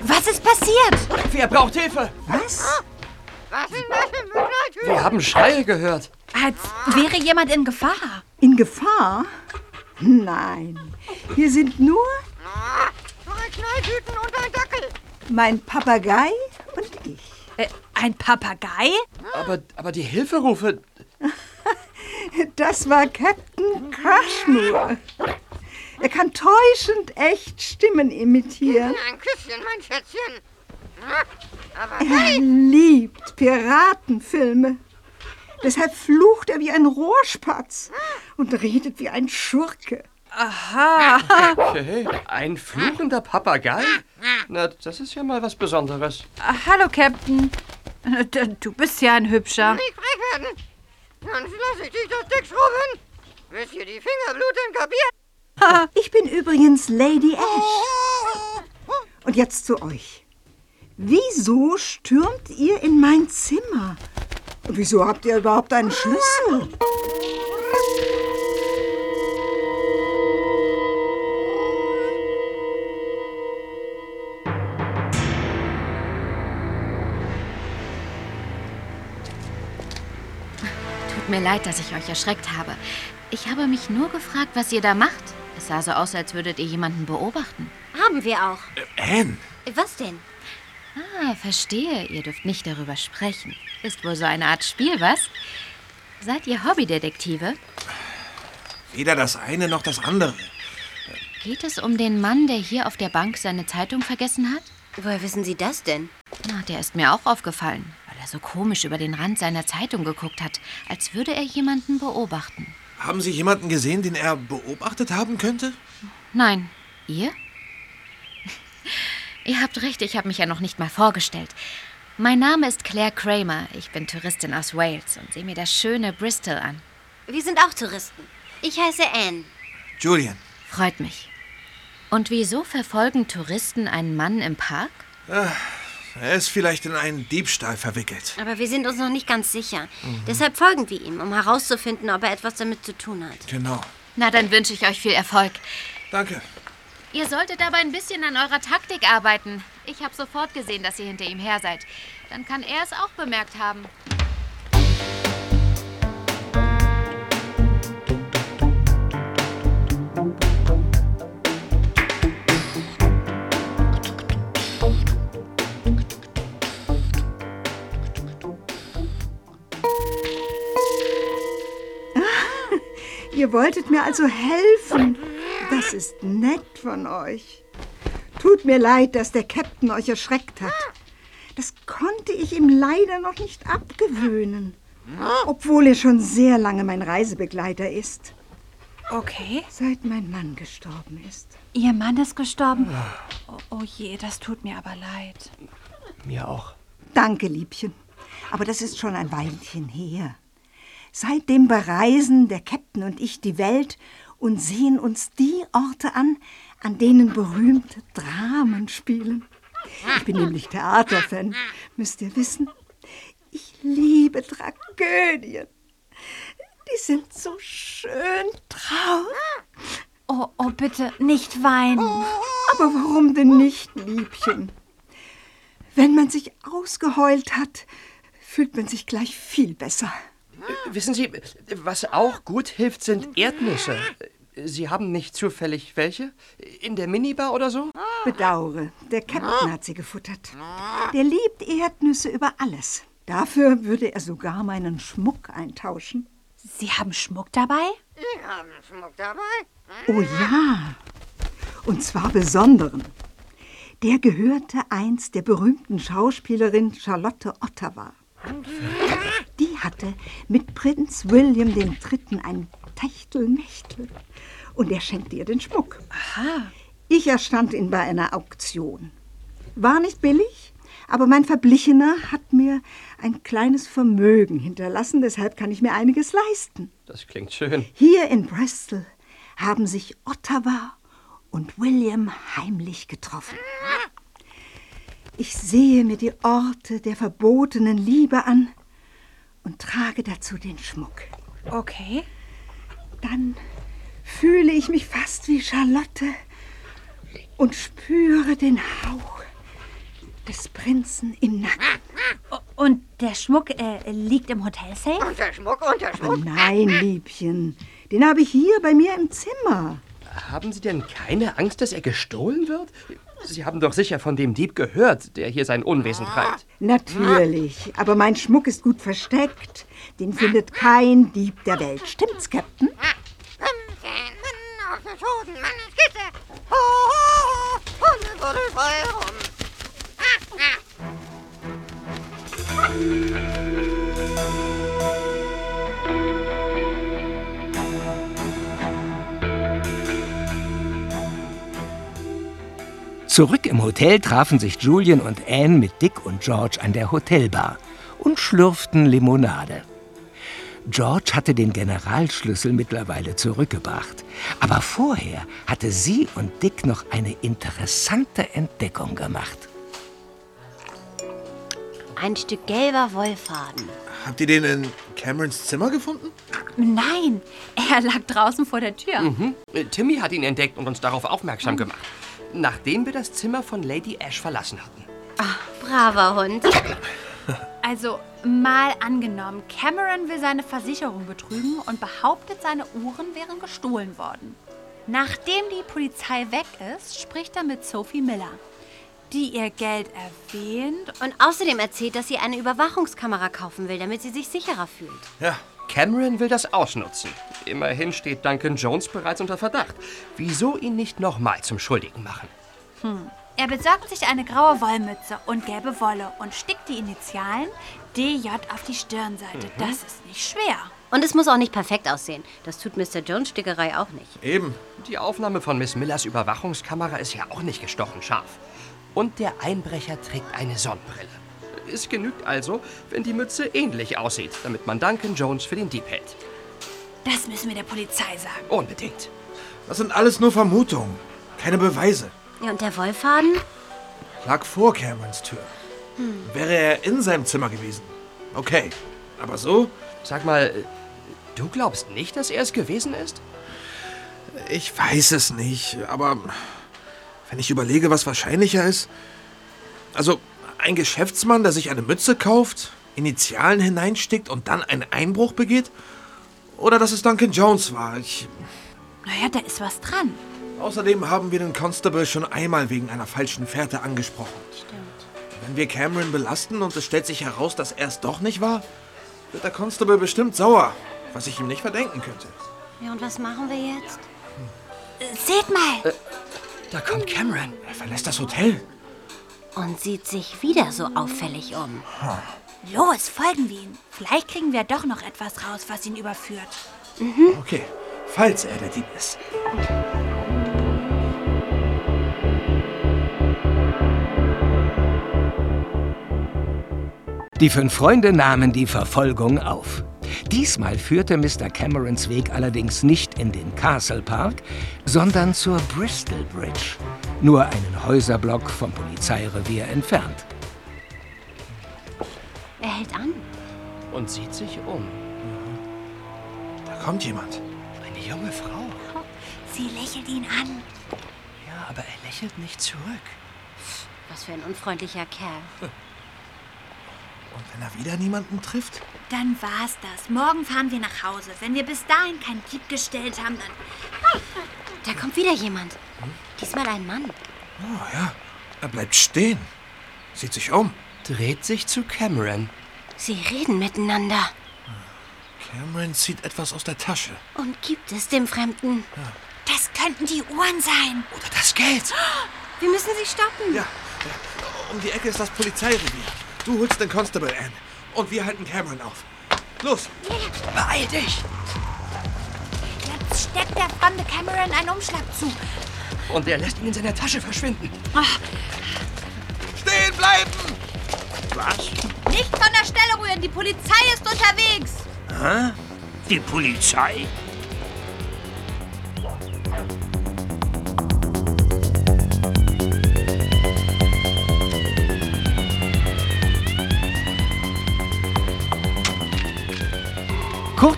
Was ist passiert? Wer braucht Hilfe? Was? Wir haben Schreie gehört. Als wäre jemand in Gefahr. In Gefahr? <laughs> Nein, hier sind nur Zwei Knalltüten und ein Dackel. mein Papagei und ich. Äh, ein Papagei? Aber, aber die Hilferufe. <laughs> Das war Captain Crushmore. Er kann täuschend echt Stimmen imitieren. Ein Küsschen, mein Schätzchen. Aber Er hey, liebt Piratenfilme. Deshalb flucht er wie ein Rohrspatz und redet wie ein Schurke. Aha. Okay, ein fluchender Papagei? Na, das ist ja mal was Besonderes. Ah, Hallo, Captain. Äh, Du bist ja ein Hübscher. nicht frech werden. Sonst lass ich dich das Dick schrubben. Bis hier die Finger bluten, kapiert? Ich bin übrigens Lady Ash. Und jetzt zu euch. Wieso stürmt ihr in mein Zimmer? Wieso habt ihr überhaupt einen Schlüssel? Tut mir leid, dass ich euch erschreckt habe. Ich habe mich nur gefragt, was ihr da macht. Es sah so aus, als würdet ihr jemanden beobachten. Haben wir auch. Anne, Was denn? Ah, verstehe. Ihr dürft nicht darüber sprechen. Ist wohl so eine Art Spiel, was? Seid ihr Hobbydetektive? weder das eine noch das andere. Geht es um den Mann, der hier auf der Bank seine Zeitung vergessen hat? Woher wissen Sie das denn? Na, der ist mir auch aufgefallen, weil er so komisch über den Rand seiner Zeitung geguckt hat, als würde er jemanden beobachten. Haben Sie jemanden gesehen, den er beobachtet haben könnte? Nein. Ihr? <laughs> Ihr habt recht, ich habe mich ja noch nicht mal vorgestellt. Mein Name ist Claire Kramer. Ich bin Touristin aus Wales und sehe mir das schöne Bristol an. Wir sind auch Touristen. Ich heiße Anne. Julian. Freut mich. Und wieso verfolgen Touristen einen Mann im Park? Ah, er ist vielleicht in einen Diebstahl verwickelt. Aber wir sind uns noch nicht ganz sicher. Mhm. Deshalb folgen wir ihm, um herauszufinden, ob er etwas damit zu tun hat. Genau. Na, dann wünsche ich euch viel Erfolg. Danke. Ihr solltet aber ein bisschen an eurer Taktik arbeiten. Ich habe sofort gesehen, dass ihr hinter ihm her seid. Dann kann er es auch bemerkt haben. <laughs> Ihr wolltet mir also helfen. Das ist nett von euch. Tut mir leid, dass der Captain euch erschreckt hat. Das konnte ich ihm leider noch nicht abgewöhnen. Obwohl er schon sehr lange mein Reisebegleiter ist. Okay. Seit mein Mann gestorben ist. Ihr Mann ist gestorben? Oh, oh je, das tut mir aber leid. Mir auch. Danke, Liebchen. Aber das ist schon ein Weilchen her. Seitdem bereisen der Captain und ich die Welt und sehen uns die Orte an, an denen berühmte Dramen spielen. Ich bin nämlich Theaterfan, müsst ihr wissen. Ich liebe Tragödien. Die sind so schön traurig. Oh, oh, bitte nicht weinen. Aber warum denn nicht, Liebchen? Wenn man sich ausgeheult hat, fühlt man sich gleich viel besser. Wissen Sie, was auch gut hilft, sind Erdnüsse. Sie haben nicht zufällig welche? In der Minibar oder so? Bedauere, der Captain hat sie gefuttert. Der liebt Erdnüsse über alles. Dafür würde er sogar meinen Schmuck eintauschen. Sie haben Schmuck dabei? Sie haben Schmuck dabei? Oh ja, und zwar besonderen. Der gehörte einst der berühmten Schauspielerin Charlotte Ottawa. Die hatte mit Prinz William III. ein Techtelmechtel und er schenkte ihr den Schmuck. Aha. Ich erstand ihn bei einer Auktion. War nicht billig, aber mein Verblichener hat mir ein kleines Vermögen hinterlassen, deshalb kann ich mir einiges leisten. Das klingt schön. Hier in Bristol haben sich Ottawa und William heimlich getroffen. Ich sehe mir die Orte der verbotenen Liebe an und trage dazu den Schmuck. Okay. Dann fühle ich mich fast wie Charlotte und spüre den Hauch des Prinzen im Nacken. Und der Schmuck äh, liegt im Hotelsafe? Und der Schmuck, und der Aber Schmuck. nein, Liebchen, den habe ich hier bei mir im Zimmer. Haben Sie denn keine Angst, dass er gestohlen wird? Sie haben doch sicher von dem Dieb gehört, der hier sein Unwesen treibt. Natürlich, aber mein Schmuck ist gut versteckt. Den findet kein Dieb der Welt. Stimmt's, Captain? Der toten Manneskiste. Ho, ho, ho, und es wurde frei rum. Zurück im Hotel trafen sich Julian und Anne mit Dick und George an der Hotelbar und schlürften Limonade. George hatte den Generalschlüssel mittlerweile zurückgebracht, aber vorher hatte sie und Dick noch eine interessante Entdeckung gemacht. Ein Stück gelber Wollfaden. Habt ihr den in Camerons Zimmer gefunden? Nein, er lag draußen vor der Tür. Mhm. Äh, Timmy hat ihn entdeckt und uns darauf aufmerksam gemacht. Nachdem wir das Zimmer von Lady Ash verlassen hatten. Braver Hund. <laughs> Also mal angenommen, Cameron will seine Versicherung betrügen und behauptet, seine Uhren wären gestohlen worden. Nachdem die Polizei weg ist, spricht er mit Sophie Miller, die ihr Geld erwähnt. Und außerdem erzählt, dass sie eine Überwachungskamera kaufen will, damit sie sich sicherer fühlt. Ja. Cameron will das ausnutzen. Immerhin steht Duncan Jones bereits unter Verdacht. Wieso ihn nicht nochmal zum Schuldigen machen? Hm. Er besorgt sich eine graue Wollmütze und gelbe Wolle und stickt die Initialen DJ auf die Stirnseite. Mhm. Das ist nicht schwer. Und es muss auch nicht perfekt aussehen. Das tut Mr. Jones Stickerei auch nicht. Eben. Die Aufnahme von Miss Millers Überwachungskamera ist ja auch nicht gestochen scharf. Und der Einbrecher trägt eine Sonnenbrille. Es genügt also, wenn die Mütze ähnlich aussieht, damit man Duncan Jones für den Dieb hält. Das müssen wir der Polizei sagen. Unbedingt. Das sind alles nur Vermutungen, keine Beweise. Ja, und der Wollfaden? Lag vor Camerons Tür. Hm. Wäre er in seinem Zimmer gewesen. Okay, aber so? Sag mal, du glaubst nicht, dass er es gewesen ist? Ich weiß es nicht, aber wenn ich überlege, was wahrscheinlicher ist. Also, ein Geschäftsmann, der sich eine Mütze kauft, Initialen hineinstickt und dann einen Einbruch begeht? Oder dass es Duncan Jones war? Ich, Naja, da ist was dran. außerdem haben wir den Constable schon einmal wegen einer falschen Fährte angesprochen. Stimmt. Wenn wir Cameron belasten und es stellt sich heraus, dass er es doch nicht war, wird der Constable bestimmt sauer, was ich ihm nicht verdenken könnte. Ja, und was machen wir jetzt? Seht mal! Da kommt Cameron. Er verlässt das Hotel. und sieht sich wieder so auffällig um. Los, folgen wir ihm. Vielleicht kriegen wir doch noch etwas raus, was ihn überführt. Okay, falls er der Dieb ist. Die fünf Freunde nahmen die Verfolgung auf. Diesmal führte Mr. Camerons Weg allerdings nicht in den Castle Park, sondern zur Bristol Bridge, nur einen Häuserblock vom Polizeirevier entfernt. Er hält an. Und sieht sich um. Da kommt jemand. Eine junge Frau. Sie lächelt ihn an. Ja, aber er lächelt nicht zurück. Was für ein unfreundlicher Kerl. <laughs> Und wenn er wieder niemanden trifft? Dann war's das. Morgen fahren wir nach Hause. Wenn wir bis dahin kein Dieb gestellt haben, dann. Da kommt wieder jemand. Diesmal ein Mann. Oh ja, er bleibt stehen. Sieht sich um. Dreht sich zu Cameron. Sie reden miteinander. Cameron zieht etwas aus der Tasche. Und gibt es dem Fremden. Das könnten die Uhren sein. Oder das Geld. Wir müssen sie stoppen. Ja, ja. Um die Ecke ist das Polizeirevier. Du holst den Constable, Anne. Und wir halten Cameron auf. Los! Beeil dich! Jetzt steckt der fremde Cameron einen Umschlag zu. Und er lässt ihn in seiner Tasche verschwinden. Ach, Stehen bleiben! Was? nicht von der Stelle rühren. Die Polizei ist unterwegs. Hä? Die Polizei?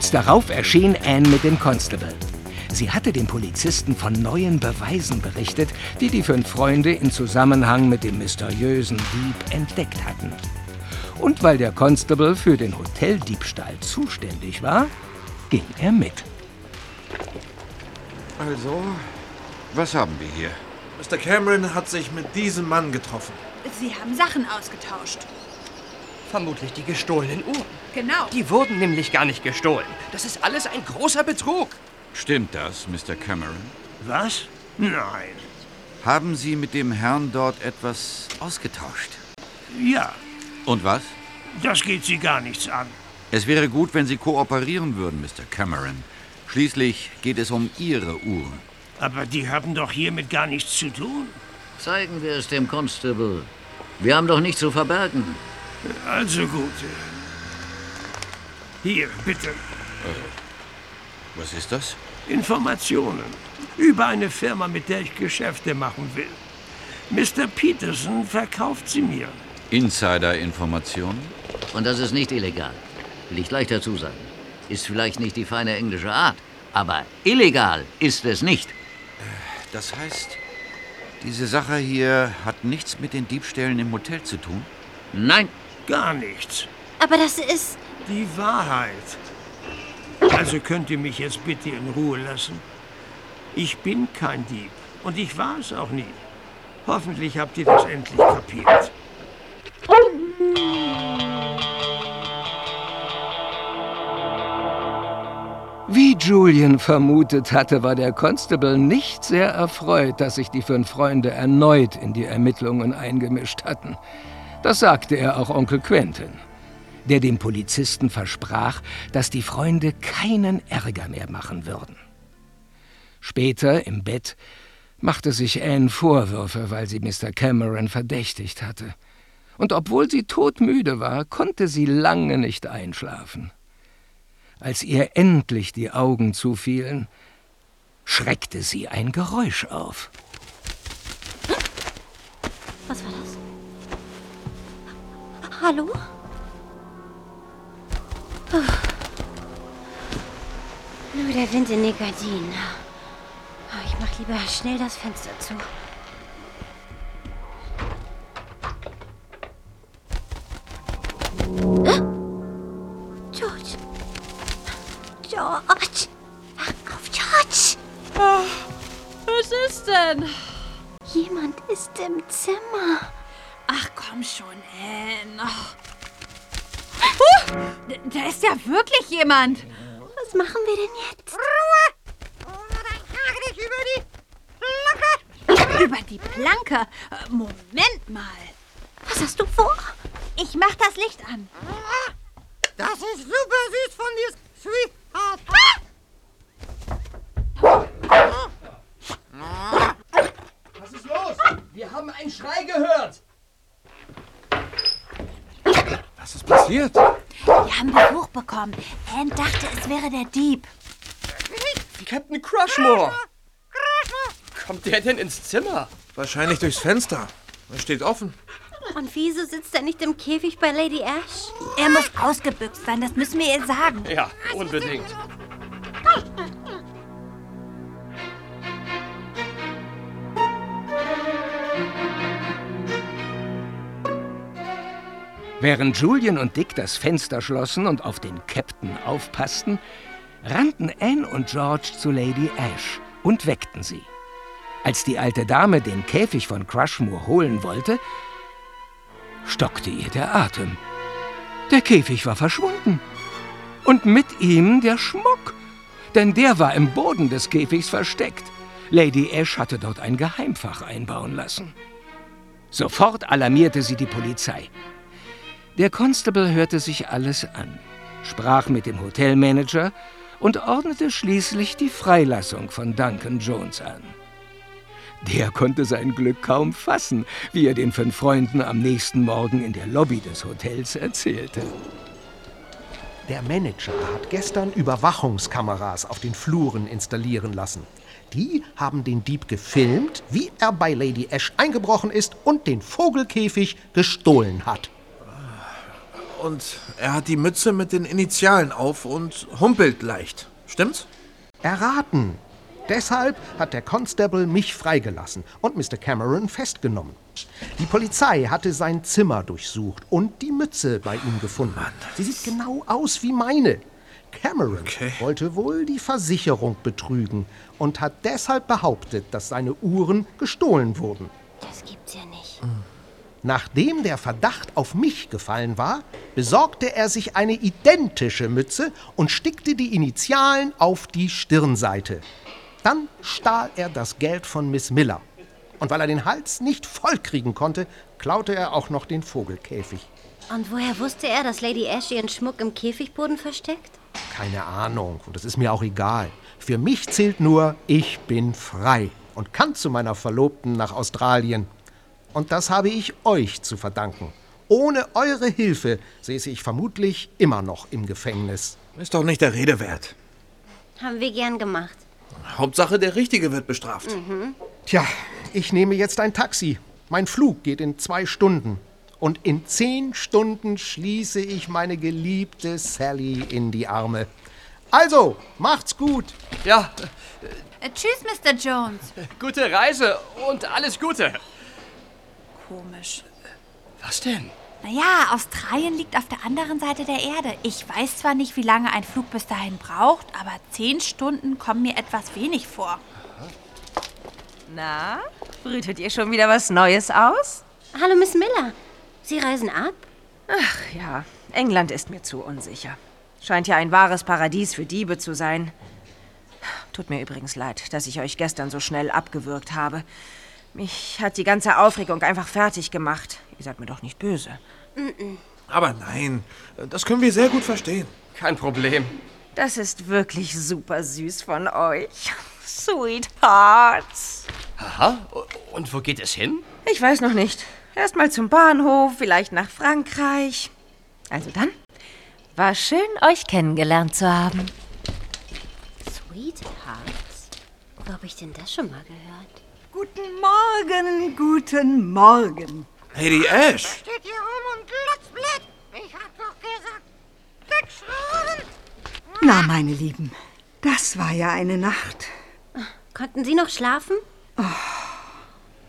Kurz darauf erschien Anne mit dem Constable. Sie hatte dem Polizisten von neuen Beweisen berichtet, die die fünf Freunde in Zusammenhang mit dem mysteriösen Dieb entdeckt hatten. Und weil der Constable für den Hoteldiebstahl zuständig war, ging er mit. Also, was haben wir hier? Mr. Cameron hat sich mit diesem Mann getroffen. Sie haben Sachen ausgetauscht. Vermutlich die gestohlenen Uhren. Genau. Die wurden nämlich gar nicht gestohlen. Das ist alles ein großer Betrug. Stimmt das, Mr. Cameron? Was? Nein. Haben Sie mit dem Herrn dort etwas ausgetauscht? Ja, Und was? das geht Sie gar nichts an. Es wäre gut, wenn Sie kooperieren würden, Mr. Cameron. Schließlich geht es um Ihre Uhren. Aber die haben doch hiermit gar nichts zu tun. Zeigen wir es dem Constable. Wir haben doch nichts zu verbergen. Also gut. Hier, bitte. Was ist das? Informationen über eine Firma, mit der ich Geschäfte machen will. Mr. Peterson verkauft sie mir. Insider-Informationen? Und das ist nicht illegal. Will ich gleich dazu sagen. Ist vielleicht nicht die feine englische Art, aber illegal ist es nicht. Das heißt, diese Sache hier hat nichts mit den Diebstählen im Hotel zu tun? Nein. Gar nichts. Aber das ist. Die Wahrheit. Also könnt ihr mich jetzt bitte in Ruhe lassen? Ich bin kein Dieb. Und ich war es auch nie. Hoffentlich habt ihr das endlich kapiert. Wie Julian vermutet hatte, war der Constable nicht sehr erfreut, dass sich die fünf Freunde erneut in die Ermittlungen eingemischt hatten. Das sagte er auch Onkel Quentin, der dem Polizisten versprach, dass die Freunde keinen Ärger mehr machen würden. Später im Bett machte sich Anne Vorwürfe, weil sie Mr. Cameron verdächtigt hatte. Und obwohl sie todmüde war, konnte sie lange nicht einschlafen. Als ihr endlich die Augen zufielen, schreckte sie ein Geräusch auf. Was war das? Hallo? Oh. Nur der Wind in den Gardinen. Oh, Ich mach lieber schnell das Fenster zu. Ah! George! George! Wach auf, George! Was ist denn? Jemand ist im Zimmer. Ach, komm schon, Anne. Huh, da ist ja wirklich jemand. Was machen wir denn jetzt? Trage dich über die Planke. Über die Planke. Moment mal. Was hast du vor? Ich mach das Licht an. Das ist super süß von dir, Sweetheart. Was ist los? Wir haben einen Schrei gehört. Was ist passiert? Wir haben Besuch bekommen. Anne dachte, es wäre der Dieb. Captain Crushmore. Kommt der denn ins Zimmer? Wahrscheinlich durchs Fenster. Er steht offen. Und wieso sitzt er nicht im Käfig bei Lady Ash? Er muss ausgebüxt sein, das müssen wir ihr sagen. Ja, unbedingt. <laughs> Während Julian und Dick das Fenster schlossen und auf den Captain aufpassten, rannten Anne und George zu Lady Ash und weckten sie. Als die alte Dame den Käfig von Crushmore holen wollte, stockte ihr der Atem. Der Käfig war verschwunden. Und mit ihm der Schmuck. Denn der war im Boden des Käfigs versteckt. Lady Ash hatte dort ein Geheimfach einbauen lassen. Sofort alarmierte sie die Polizei. Der Constable hörte sich alles an, sprach mit dem Hotelmanager und ordnete schließlich die Freilassung von Duncan Jones an. Der konnte sein Glück kaum fassen, wie er den fünf Freunden am nächsten Morgen in der Lobby des Hotels erzählte. Der Manager hat gestern Überwachungskameras auf den Fluren installieren lassen. Die haben den Dieb gefilmt, wie er bei Lady Ash eingebrochen ist und den Vogelkäfig gestohlen hat. Und er hat die Mütze mit den Initialen auf und humpelt leicht. Stimmt's? Erraten. Deshalb hat der Constable mich freigelassen und Mr. Cameron festgenommen. Die Polizei hatte sein Zimmer durchsucht und die Mütze bei ihm gefunden. Sie sieht genau aus wie meine. Cameron wollte wohl die Versicherung betrügen und hat deshalb behauptet, dass seine Uhren gestohlen wurden. Das gibt's ja nicht. Nachdem der Verdacht auf mich gefallen war, besorgte er sich eine identische Mütze und stickte die Initialen auf die Stirnseite. Dann stahl er das Geld von Miss Miller. Und weil er den Hals nicht vollkriegen konnte, klaute er auch noch den Vogelkäfig. Und woher wusste er, dass Lady Ash ihren Schmuck im Käfigboden versteckt? Keine Ahnung, und es ist mir auch egal. Für mich zählt nur, ich bin frei und kann zu meiner Verlobten nach Australien. Und das habe ich euch zu verdanken. Ohne eure Hilfe säße ich vermutlich immer noch im Gefängnis. Ist doch nicht der Rede wert. Haben wir gern gemacht. Hauptsache, der Richtige wird bestraft. Mhm. Tja, ich nehme jetzt ein Taxi. Mein Flug geht in zwei Stunden. Und in zehn Stunden schließe ich meine geliebte Sally in die Arme. Also, macht's gut. Ja, Äh, tschüss, Mr. Jones. gute Reise und alles Gute. Komisch. Was denn? Naja, Australien liegt auf der anderen Seite der Erde. Ich weiß zwar nicht, wie lange ein Flug bis dahin braucht, aber zehn Stunden kommen mir etwas wenig vor. Na, brütet ihr schon wieder was Neues aus? Hallo, Miss Miller. Sie reisen ab? Ach ja, England ist mir zu unsicher. Scheint ja ein wahres Paradies für Diebe zu sein. Tut mir übrigens leid, dass ich euch gestern so schnell abgewürgt habe. Mich hat die ganze Aufregung einfach fertig gemacht. Ihr seid mir doch nicht böse. Aber nein, das können wir sehr gut verstehen. Kein Problem. Das ist wirklich super süß von euch. <laughs> Sweethearts. Aha, und wo geht es hin? Ich weiß noch nicht. Erstmal zum Bahnhof, vielleicht nach Frankreich. Also dann, war schön, euch kennengelernt zu haben. Sweethearts? Wo habe ich denn das schon mal gehört? Guten Morgen, guten Morgen. Lady Ash. Steht hier rum und glotzt blöd. Ich hab doch gesagt, sechs Uhren. Na, meine Lieben, das war ja eine Nacht. Konnten Sie noch schlafen?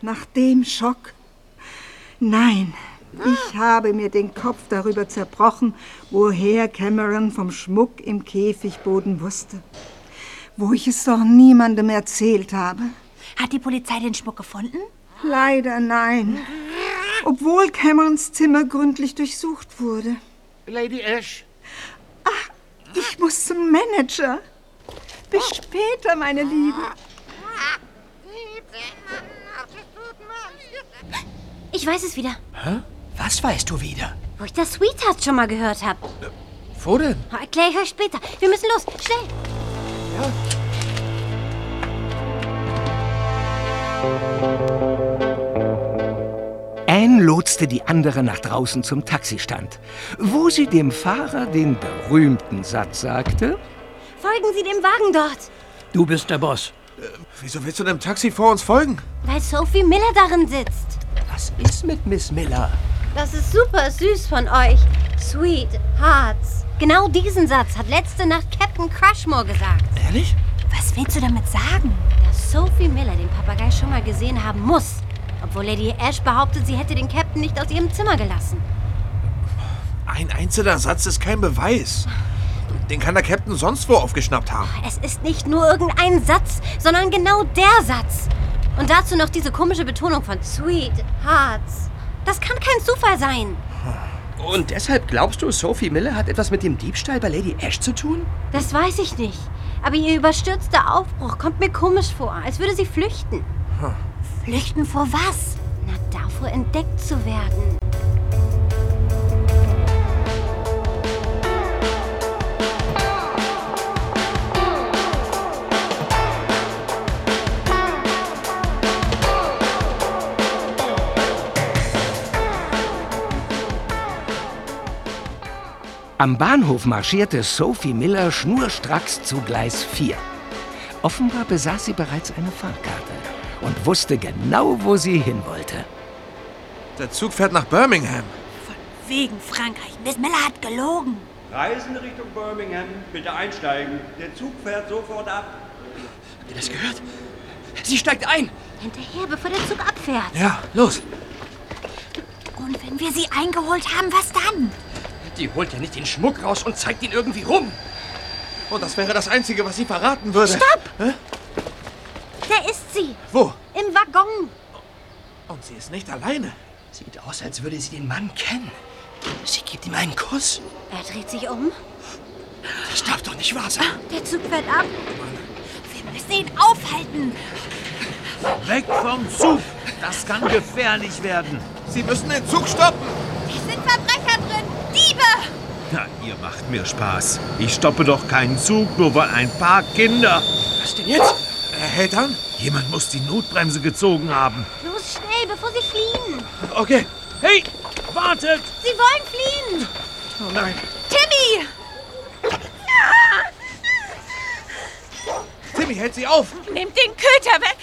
Nach dem Schock. Nein, ich habe mir den Kopf darüber zerbrochen, woher Cameron vom Schmuck im Käfigboden wusste. Wo ich es doch niemandem erzählt habe. Hat die Polizei den Schmuck gefunden? Leider nein. Obwohl Camerons Zimmer gründlich durchsucht wurde. Lady Ash, Ich muss zum Manager. Bis später, meine Lieben. Ich weiß es wieder. Hä? Was weißt du wieder? Wo ich das Sweetheart schon mal gehört habe. Wo denn? Erkläre ich euch später. Wir müssen los. Schnell. Anne lotste die andere nach draußen zum Taxistand, wo sie dem Fahrer den berühmten Satz sagte: Folgen Sie dem Wagen dort. Du bist der Boss. Äh, wieso willst du dem Taxi vor uns folgen? Weil Sophie Miller darin sitzt. Was ist mit Miss Miller? Das ist super süß von euch. Sweet Hearts. Genau diesen Satz hat letzte Nacht Captain Crushmore gesagt. Ehrlich? Was willst du damit sagen? Sophie Miller den Papagei schon mal gesehen haben muss. Obwohl Lady Ash behauptet, sie hätte den Captain nicht aus ihrem Zimmer gelassen. Ein einzelner Satz ist kein Beweis. Den kann der Captain sonst wo aufgeschnappt haben. Es ist nicht nur irgendein Satz, sondern genau der Satz. Und dazu noch diese komische Betonung von Sweet Hearts. Das kann kein Zufall sein. Und deshalb glaubst du, Sophie Miller hat etwas mit dem Diebstahl bei Lady Ash zu tun? Das weiß ich nicht. Aber ihr überstürzter Aufbruch kommt mir komisch vor, als würde sie flüchten. Flüchten vor was? Na, davor entdeckt zu werden. Am Bahnhof marschierte Sophie Miller schnurstracks zu Gleis 4. Offenbar besaß sie bereits eine Fahrkarte und wusste genau, wo sie hin wollte. Der Zug fährt nach Birmingham. Wegen Frankreich. Miss Miller hat gelogen. Reisen Richtung Birmingham, bitte einsteigen. Der Zug fährt sofort ab. Habt ihr das gehört? Sie steigt ein. Hinterher, bevor der Zug abfährt. Ja, los. Und wenn wir sie eingeholt haben, was dann? Die holt ja nicht den Schmuck raus und zeigt ihn irgendwie rum. Und das wäre das Einzige, was sie verraten würde. Stopp! Hä? Da ist sie. Wo? Im Waggon. Und sie ist nicht alleine. Sieht aus, als würde sie den Mann kennen. Sie gibt ihm einen Kuss. Er dreht sich um. Das darf doch nicht wahr sein. Der Zug fährt ab. Wir müssen ihn aufhalten. Weg vom Zug! Das kann gefährlich werden. Sie müssen den Zug stoppen. Es sind Verbrecher drin. Diebe! Na, ihr macht mir Spaß. Ich stoppe doch keinen Zug, nur weil ein paar Kinder. Was denn jetzt? Er hält an. Jemand muss die Notbremse gezogen haben. Los, schnell, bevor sie fliehen. Okay. Hey, wartet! Sie wollen fliehen. Oh nein. Timmy! Timmy hält sie auf. Nehmt den Köter weg.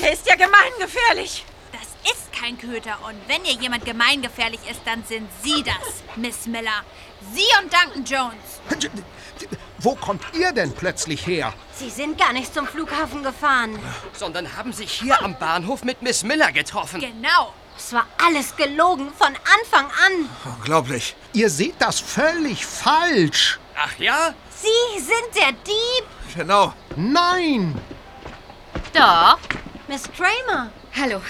Der ist ja gemeingefährlich. Das ist kein Köter. Und wenn ihr jemand gemeingefährlich ist, dann sind Sie das, Miss Miller. Sie und Duncan Jones. Wo kommt ihr denn plötzlich her? Sie sind gar nicht zum Flughafen gefahren. Sondern haben sich hier am Bahnhof mit Miss Miller getroffen. Genau. Es war alles gelogen von Anfang an. Unglaublich. Ihr seht das völlig falsch. Ach ja? Sie sind der Dieb. Genau. Nein. Doch. Miss Kramer. Hallo.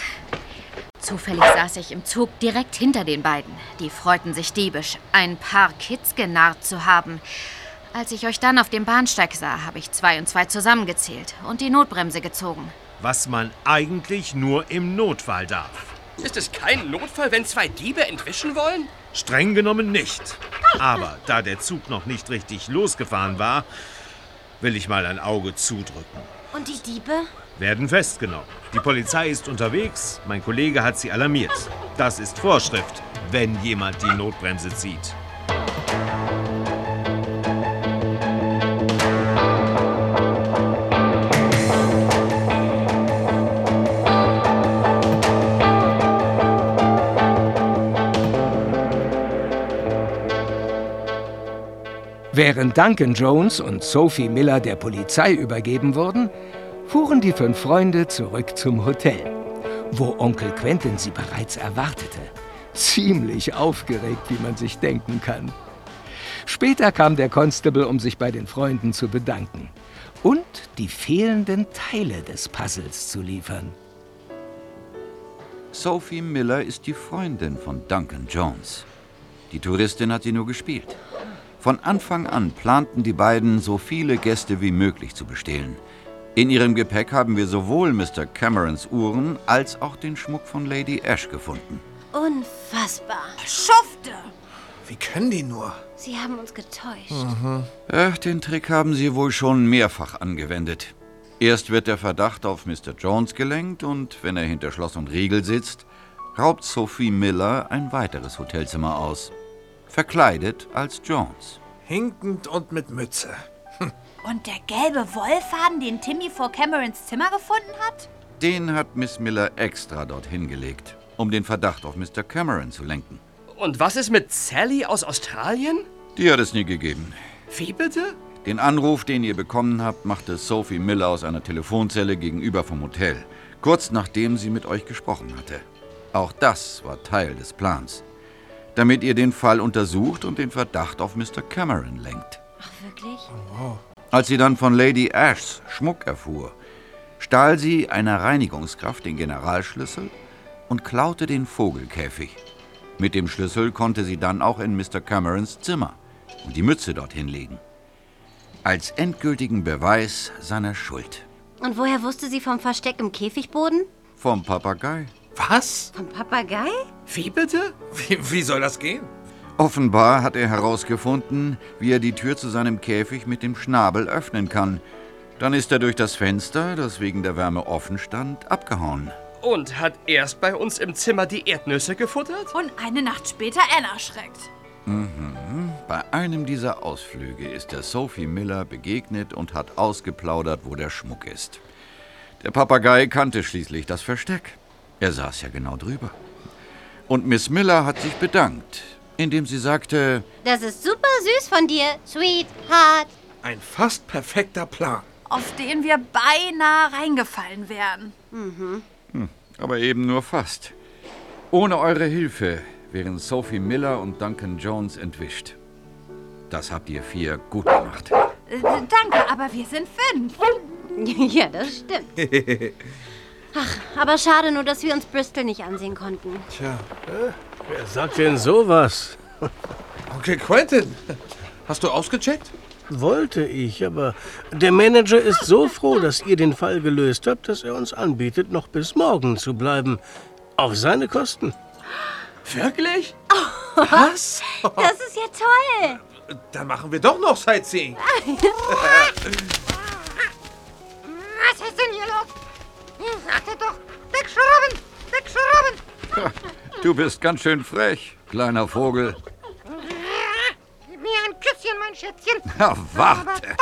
Zufällig saß ich im Zug direkt hinter den beiden. Die freuten sich diebisch, ein paar Kids genarrt zu haben. Als ich euch dann auf dem Bahnsteig sah, habe ich zwei und zwei zusammengezählt und die Notbremse gezogen. Was man eigentlich nur im Notfall darf. Ist es kein Notfall, wenn zwei Diebe entwischen wollen? Streng genommen nicht. Aber da der Zug noch nicht richtig losgefahren war, will ich mal ein Auge zudrücken. Und die Diebe? Werden festgenommen. Die Polizei ist unterwegs. Mein Kollege hat sie alarmiert. Das ist Vorschrift, wenn jemand die Notbremse zieht. Während Duncan Jones und Sophie Miller der Polizei übergeben wurden, fuhren die fünf Freunde zurück zum Hotel, wo Onkel Quentin sie bereits erwartete. Ziemlich aufgeregt, wie man sich denken kann. Später kam der Constable, um sich bei den Freunden zu bedanken und die fehlenden Teile des Puzzles zu liefern. Sophie Miller ist die Freundin von Duncan Jones. Die Touristin hat sie nur gespielt. Von Anfang an planten die beiden, so viele Gäste wie möglich zu bestehlen. In ihrem Gepäck haben wir sowohl Mr. Camerons Uhren als auch den Schmuck von Lady Ash gefunden. Unfassbar. Schufte! Wie können die nur? Sie haben uns getäuscht. Ach, den Trick haben Sie wohl schon mehrfach angewendet. Erst wird der Verdacht auf Mr. Jones gelenkt und wenn er hinter Schloss und Riegel sitzt, raubt Sophie Miller ein weiteres Hotelzimmer aus. Verkleidet als Jones. Hinkend und mit Mütze. Und der gelbe Wollfaden, den Timmy vor Camerons Zimmer gefunden hat? Den hat Miss Miller extra dorthin gelegt, um den Verdacht auf Mr. Cameron zu lenken. Und was ist mit Sally aus Australien? Die hat es nie gegeben. Wie bitte? Den Anruf, den ihr bekommen habt, machte Sophie Miller aus einer Telefonzelle gegenüber vom Hotel, kurz nachdem sie mit euch gesprochen hatte. Auch das war Teil des Plans, damit ihr den Fall untersucht und den Verdacht auf Mr. Cameron lenkt. Ach, wirklich? Als sie dann von Lady Ashs Schmuck erfuhr, stahl sie einer Reinigungskraft den Generalschlüssel und klaute den Vogelkäfig. Mit dem Schlüssel konnte sie dann auch in Mr. Camerons Zimmer und die Mütze dorthin legen. Als endgültigen Beweis seiner Schuld. Und woher wusste sie vom Versteck im Käfigboden? Vom Papagei. Was? Vom Papagei? Wie bitte? Wie, wie soll das gehen? Offenbar hat er herausgefunden, wie er die Tür zu seinem Käfig mit dem Schnabel öffnen kann. Dann ist er durch das Fenster, das wegen der Wärme offen stand, abgehauen. Und hat erst bei uns im Zimmer die Erdnüsse gefuttert? Und eine Nacht später Anna erschreckt. Mhm. Bei einem dieser Ausflüge ist er Sophie Miller begegnet und hat ausgeplaudert, wo der Schmuck ist. Der Papagei kannte schließlich das Versteck. Er saß ja genau drüber. Und Miss Miller hat sich bedankt, indem sie sagte, Das ist super süß von dir, Sweetheart. Ein fast perfekter Plan. Auf den wir beinahe reingefallen wären. Mhm. hm, aber eben nur fast. Ohne eure Hilfe wären Sophie Miller und Duncan Jones entwischt. Das habt ihr vier gut gemacht. Äh, danke, aber wir sind fünf. <laughs> ja, das stimmt. <laughs> Ach, aber schade nur, dass wir uns Bristol nicht ansehen konnten. Tja, Wer sagt denn sowas? Onkel Quentin, hast du ausgecheckt? Wollte ich, aber der Manager ist so froh, dass ihr den Fall gelöst habt, dass er uns anbietet, noch bis morgen zu bleiben. Auf seine Kosten. Wirklich? <laughs> Was? Das ist ja toll. Dann machen wir doch noch Sightseeing. <laughs> Du bist ganz schön frech, kleiner Vogel. Gib mir ein Küsschen, mein Schätzchen. Ja, warte.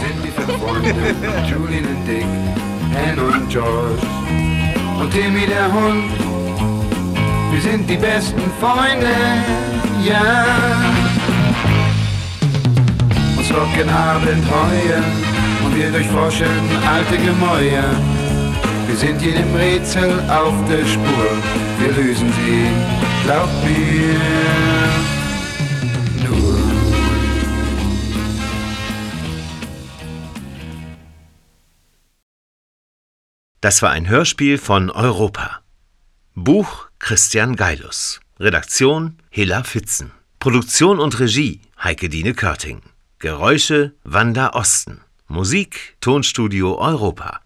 sind die fünf Freunde, Julian und Dick, Anne und George und Timmy der Hund. Wir sind die besten Freunde, ja. Uns locken Abenteuer und wir durchforschen alte Gemäuer. Wir sind jedem Rätsel auf der Spur, wir lösen sie, glaub mir. Das war ein Hörspiel von Europa. Buch Christian Geilus. Redaktion Hilla Fitzen. Produktion und Regie Heike Dine Körting. Geräusche Wanda Osten. Musik Tonstudio Europa.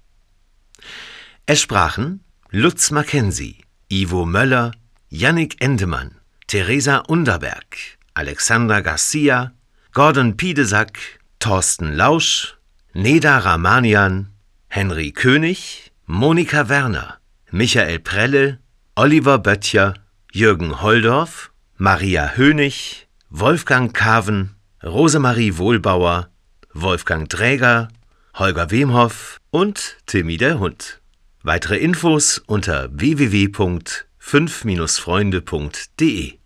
Es sprachen Lutz Mackenzie, Ivo Möller, Yannick Endemann, Theresa Underberg, Alexander Garcia, Gordon Piedesack, Thorsten Lausch, Neda Ramanian, Henry König, Monika Werner, Michael Prelle, Oliver Böttcher, Jürgen Holdorf, Maria Hönig, Wolfgang Kaven, Rosemarie Wohlbauer, Wolfgang Träger, Holger Wemhoff und Timmy der Hund. Weitere Infos unter www.5-freunde.de